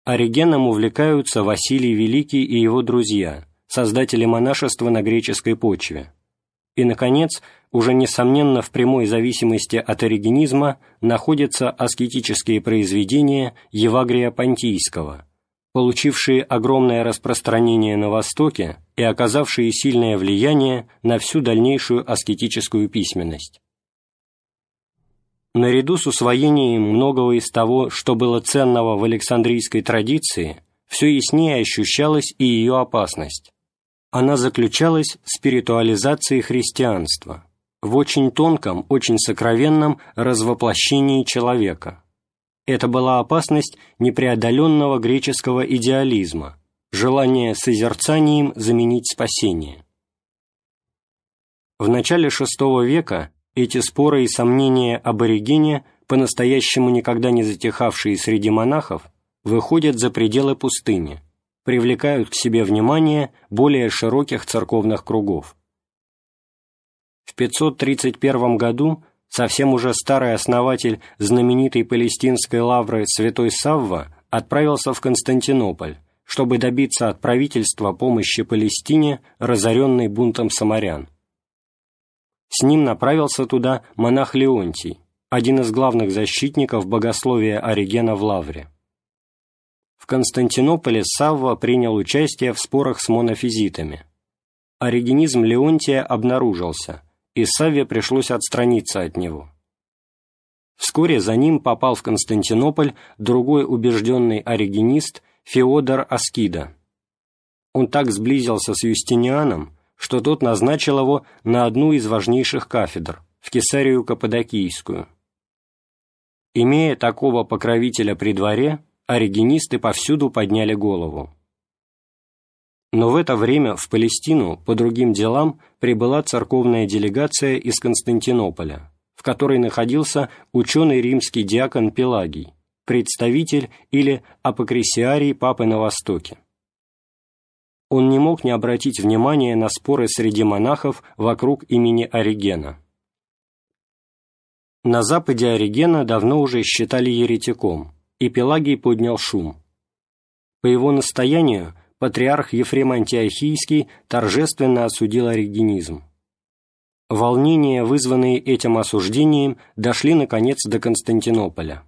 Оригеном увлекаются Василий Великий и его друзья, создатели монашества на греческой почве. И, наконец, уже несомненно в прямой зависимости от оригенизма находятся аскетические произведения Евагрия Понтийского, получившие огромное распространение на Востоке и оказавшие сильное влияние на всю дальнейшую аскетическую письменность. Наряду с усвоением многого из того, что было ценного в Александрийской традиции, все яснее ощущалась и ее опасность. Она заключалась в спиритуализации христианства – в очень тонком, очень сокровенном развоплощении человека. Это была опасность непреодоленного греческого идеализма, желание созерцанием заменить спасение. В начале VI века эти споры и сомнения об оригене, по-настоящему никогда не затихавшие среди монахов, выходят за пределы пустыни, привлекают к себе внимание более широких церковных кругов. В 531 году совсем уже старый основатель знаменитой палестинской лавры святой Савва отправился в Константинополь, чтобы добиться от правительства помощи Палестине, разоренной бунтом самарян. С ним направился туда монах Леонтий, один из главных защитников богословия Оригена в Лавре. В Константинополе Савва принял участие в спорах с монофизитами. Оригенизм Леонтия обнаружился – и Савве пришлось отстраниться от него. Вскоре за ним попал в Константинополь другой убежденный оригенист Феодор Аскида. Он так сблизился с Юстинианом, что тот назначил его на одну из важнейших кафедр, в Кесарию Каппадокийскую. Имея такого покровителя при дворе, оригенисты повсюду подняли голову. Но в это время в Палестину по другим делам прибыла церковная делегация из Константинополя, в которой находился ученый римский диакон Пелагий, представитель или апокрисиарий Папы на Востоке. Он не мог не обратить внимания на споры среди монахов вокруг имени Оригена. На западе Оригена давно уже считали еретиком, и Пелагий поднял шум. По его настоянию патриарх Ефрем Антиохийский торжественно осудил оригенизм. Волнения, вызванные этим осуждением, дошли, наконец, до Константинополя.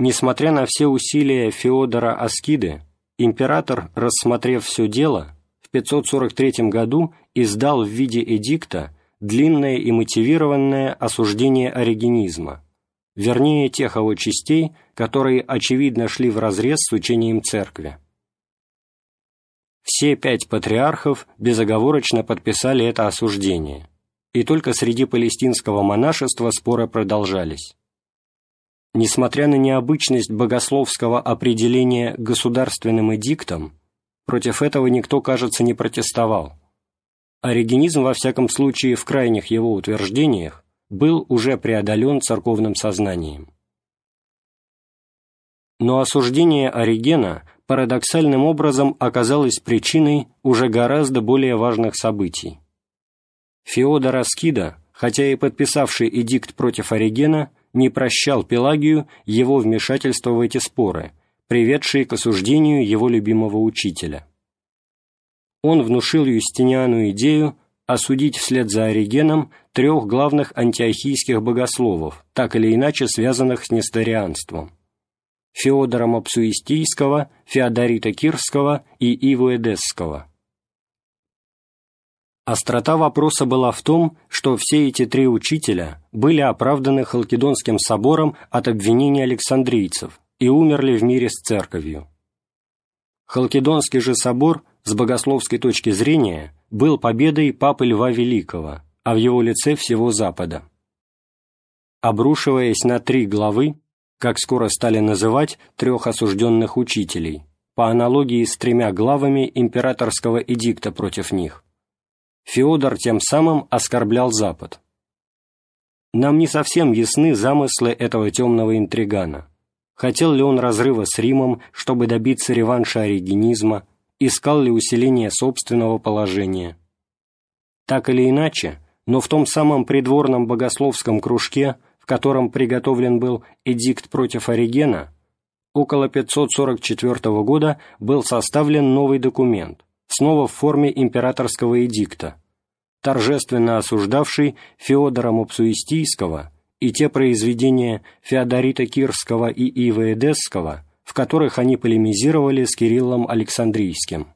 Несмотря на все усилия Феодора Аскиды, император, рассмотрев все дело, в 543 году издал в виде эдикта длинное и мотивированное осуждение оригенизма, вернее тех его частей, которые очевидно шли вразрез с учением Церкви. Все пять патриархов безоговорочно подписали это осуждение, и только среди палестинского монашества споры продолжались. Несмотря на необычность богословского определения государственным эдиктом, против этого никто, кажется, не протестовал. Оригенизм, во всяком случае, в крайних его утверждениях, был уже преодолен церковным сознанием. Но осуждение Оригена парадоксальным образом оказалось причиной уже гораздо более важных событий. Феодор Аскида, хотя и подписавший эдикт против Оригена, не прощал Пелагию его вмешательство в эти споры, приведшие к осуждению его любимого учителя. Он внушил Юстиниану идею осудить вслед за Оригеном трех главных антиохийских богословов, так или иначе связанных с несторианством – Феодора Мапсуистийского, Феодорита Кирского и Иву Эдесского. Острота вопроса была в том, что все эти три учителя были оправданы Халкидонским собором от обвинений александрийцев и умерли в мире с церковью. Халкидонский же собор, с богословской точки зрения, был победой Папы Льва Великого, а в его лице всего Запада. Обрушиваясь на три главы, как скоро стали называть трех осужденных учителей, по аналогии с тремя главами императорского эдикта против них, Феодор тем самым оскорблял Запад. Нам не совсем ясны замыслы этого темного интригана. Хотел ли он разрыва с Римом, чтобы добиться реванша оригенизма, искал ли усиление собственного положения. Так или иначе, но в том самом придворном богословском кружке, в котором приготовлен был эдикт против Оригена, около 544 года был составлен новый документ – снова в форме императорского эдикта, торжественно осуждавший Феодора Мопсуистийского и те произведения Феодорита Кирского и Ива Эдесского, в которых они полемизировали с Кириллом Александрийским.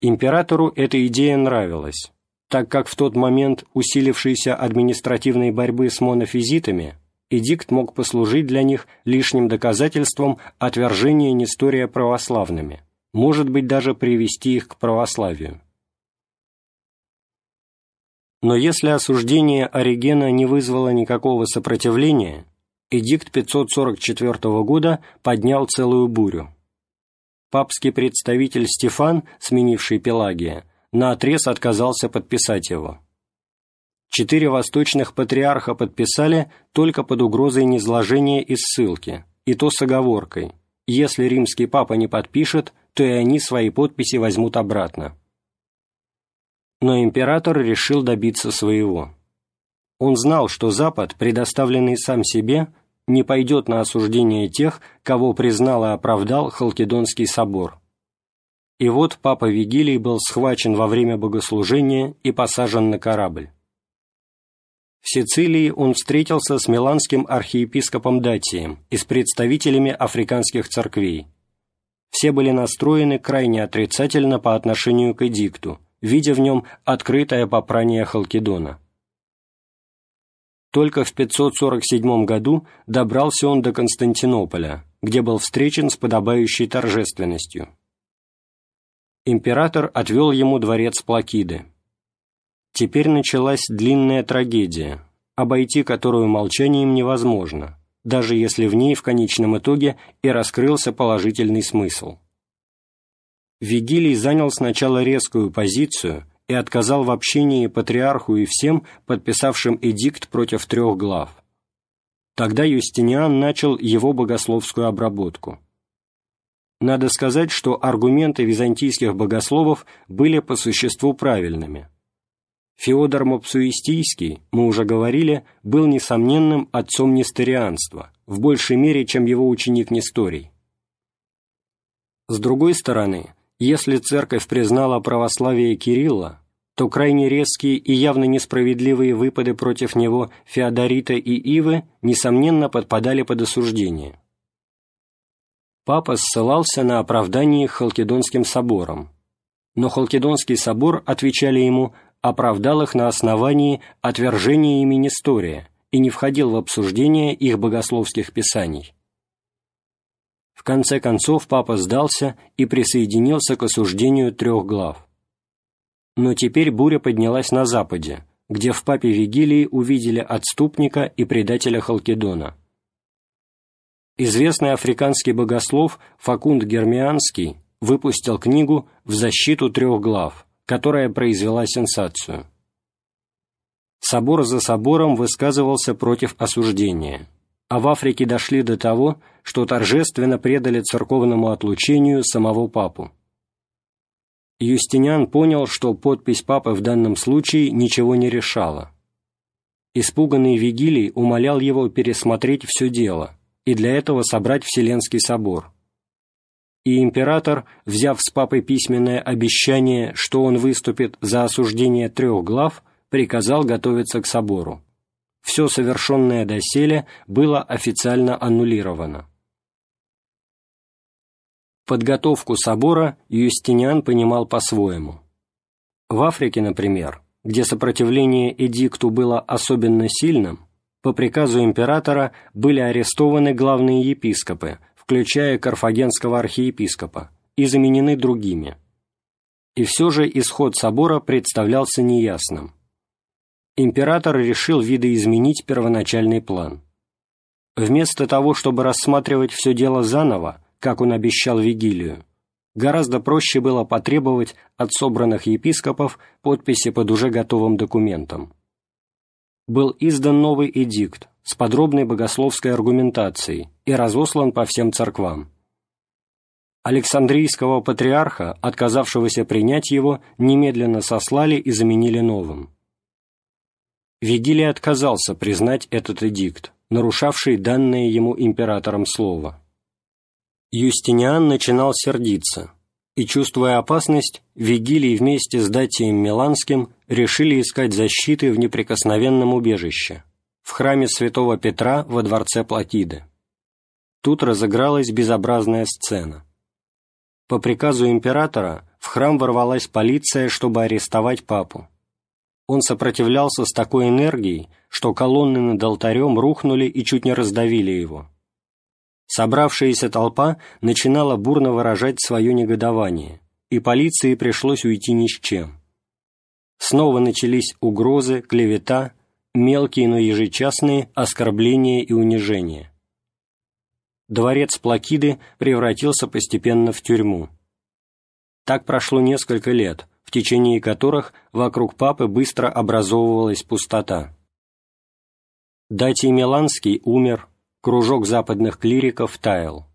Императору эта идея нравилась, так как в тот момент усилившейся административной борьбы с монофизитами эдикт мог послужить для них лишним доказательством отвержения Нестория православными, может быть даже привести их к православию. Но если осуждение Оригена не вызвало никакого сопротивления, эдикт 544 года поднял целую бурю. Папский представитель Стефан, сменивший Пелагия, наотрез отказался подписать его. Четыре восточных патриарха подписали только под угрозой низложения и ссылки, и то с оговоркой. Если римский папа не подпишет, то и они свои подписи возьмут обратно. Но император решил добиться своего. Он знал, что Запад, предоставленный сам себе, не пойдет на осуждение тех, кого признал и оправдал Халкидонский собор. И вот папа Вигилий был схвачен во время богослужения и посажен на корабль. В Сицилии он встретился с миланским архиепископом Датием и с представителями африканских церквей, все были настроены крайне отрицательно по отношению к эдикту, видя в нем открытое попрание Халкидона. Только в 547 году добрался он до Константинополя, где был встречен с подобающей торжественностью. Император отвел ему дворец Плакиды. Теперь началась длинная трагедия, обойти которую молчанием невозможно, даже если в ней в конечном итоге и раскрылся положительный смысл. Вигилий занял сначала резкую позицию и отказал в общении патриарху и всем, подписавшим эдикт против трех глав. Тогда Юстиниан начал его богословскую обработку. Надо сказать, что аргументы византийских богословов были по существу правильными – Феодор Мопсуистийский, мы уже говорили, был несомненным отцом несторианства, в большей мере, чем его ученик Несторий. С другой стороны, если церковь признала православие Кирилла, то крайне резкие и явно несправедливые выпады против него Феодорита и Ивы, несомненно, подпадали под осуждение. Папа ссылался на оправдание Халкидонским собором, но Халкидонский собор, отвечали ему, оправдал их на основании отвержения ими Нестория и не входил в обсуждение их богословских писаний. В конце концов папа сдался и присоединился к осуждению трех глав. Но теперь буря поднялась на Западе, где в папе Вигилии увидели отступника и предателя Халкидона. Известный африканский богослов Факунд Гермианский выпустил книгу «В защиту трех глав», которая произвела сенсацию. Собор за собором высказывался против осуждения, а в Африке дошли до того, что торжественно предали церковному отлучению самого папу. Юстиниан понял, что подпись папы в данном случае ничего не решала. Испуганный Вигилий умолял его пересмотреть все дело и для этого собрать Вселенский собор. И император, взяв с папой письменное обещание, что он выступит за осуждение трех глав, приказал готовиться к собору. Все совершенное доселе было официально аннулировано. Подготовку собора Юстиниан понимал по-своему. В Африке, например, где сопротивление эдикту было особенно сильным, по приказу императора были арестованы главные епископы, включая карфагенского архиепископа, и заменены другими. И все же исход собора представлялся неясным. Император решил видоизменить первоначальный план. Вместо того, чтобы рассматривать все дело заново, как он обещал Вигилию, гораздо проще было потребовать от собранных епископов подписи под уже готовым документом. Был издан новый эдикт с подробной богословской аргументацией и разослан по всем церквам. Александрийского патриарха, отказавшегося принять его, немедленно сослали и заменили новым. Вигилий отказался признать этот эдикт, нарушавший данное ему императором слово. Юстиниан начинал сердиться, и, чувствуя опасность, Вигилий вместе с Датием Миланским решили искать защиты в неприкосновенном убежище, в храме святого Петра во дворце Платиды. Тут разыгралась безобразная сцена. По приказу императора в храм ворвалась полиция, чтобы арестовать папу. Он сопротивлялся с такой энергией, что колонны над алтарем рухнули и чуть не раздавили его. Собравшаяся толпа начинала бурно выражать свое негодование, и полиции пришлось уйти ни с чем. Снова начались угрозы, клевета, мелкие, но ежечасные оскорбления и унижения. Дворец Плакиды превратился постепенно в тюрьму. Так прошло несколько лет, в течение которых вокруг папы быстро образовывалась пустота. Датий Миланский умер, кружок западных клириков таял.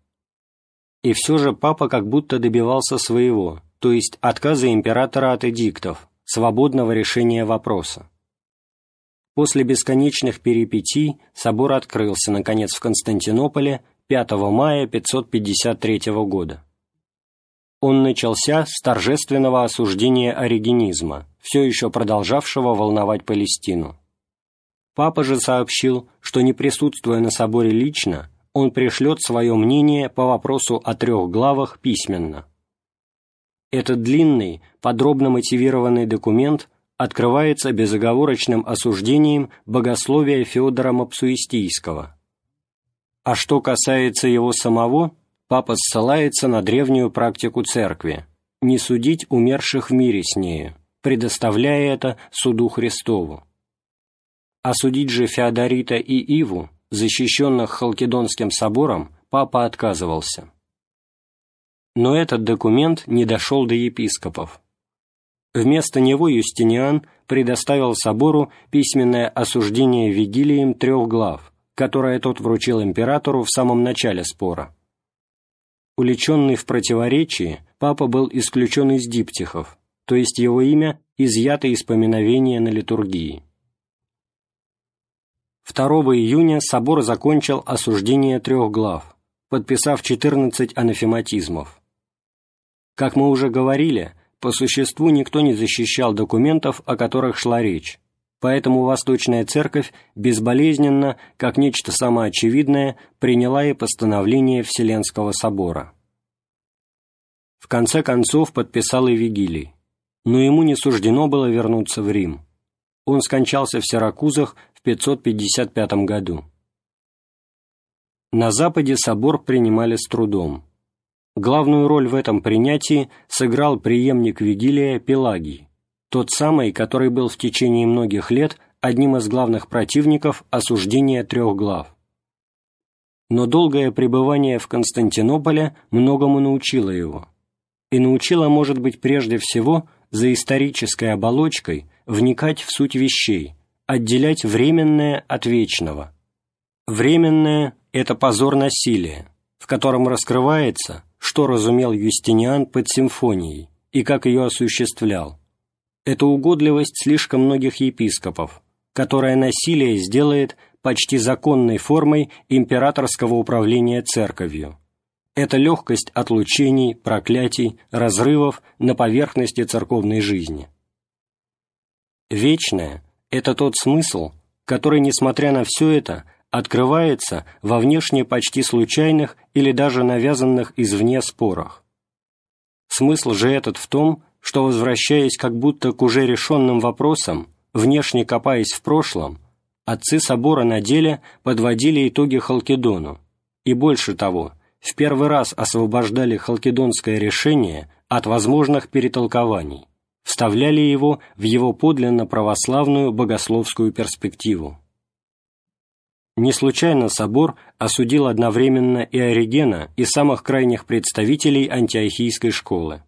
И все же папа как будто добивался своего, то есть отказа императора от эдиктов, свободного решения вопроса. После бесконечных перипетий собор открылся, наконец, в Константинополе 5 мая 553 года. Он начался с торжественного осуждения оригенизма, все еще продолжавшего волновать Палестину. Папа же сообщил, что не присутствуя на соборе лично, он пришлет свое мнение по вопросу о трех главах письменно. Этот длинный, подробно мотивированный документ открывается безоговорочным осуждением богословия Феодора Мапсуистийского. А что касается его самого, папа ссылается на древнюю практику церкви – не судить умерших в мире с нею, предоставляя это суду Христову. Осудить же Феодорита и Иву, защищенных Халкидонским собором, папа отказывался. Но этот документ не дошел до епископов. Вместо него Юстиниан предоставил собору письменное осуждение Вигилием трех глав, которое тот вручил императору в самом начале спора. Уличенный в противоречии, папа был исключен из диптихов, то есть его имя изъято из поминовения на литургии. 2 июня собор закончил осуждение трех глав, подписав 14 анафематизмов. Как мы уже говорили, по существу никто не защищал документов, о которых шла речь, поэтому Восточная Церковь безболезненно, как нечто самоочевидное, приняла и постановление Вселенского Собора. В конце концов подписал и Вигилий, но ему не суждено было вернуться в Рим. Он скончался в Сиракузах в 555 году. На Западе собор принимали с трудом. Главную роль в этом принятии сыграл преемник Вигилия Пелагий, тот самый, который был в течение многих лет одним из главных противников осуждения трех глав. Но долгое пребывание в Константинополе многому научило его. и научила, может быть, прежде всего за исторической оболочкой вникать в суть вещей, отделять временное от вечного. Временное – это позор насилия, в котором раскрывается, что разумел Юстиниан под симфонией и как ее осуществлял. Это угодливость слишком многих епископов, которая насилие сделает почти законной формой императорского управления церковью. Это легкость отлучений, проклятий, разрывов на поверхности церковной жизни. Вечное – это тот смысл, который, несмотря на все это, открывается во внешне почти случайных или даже навязанных извне спорах. Смысл же этот в том, что, возвращаясь как будто к уже решенным вопросам, внешне копаясь в прошлом, отцы собора на деле подводили итоги Халкидону, и больше того, в первый раз освобождали халкидонское решение от возможных перетолкований, вставляли его в его подлинно православную богословскую перспективу. Не случайно собор осудил одновременно и Оригена, и самых крайних представителей антиохийской школы.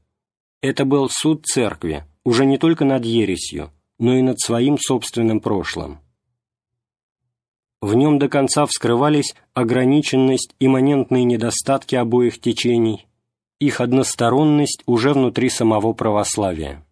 Это был суд церкви, уже не только над ересью, но и над своим собственным прошлым. В нем до конца вскрывались ограниченность, имманентные недостатки обоих течений, их односторонность уже внутри самого православия.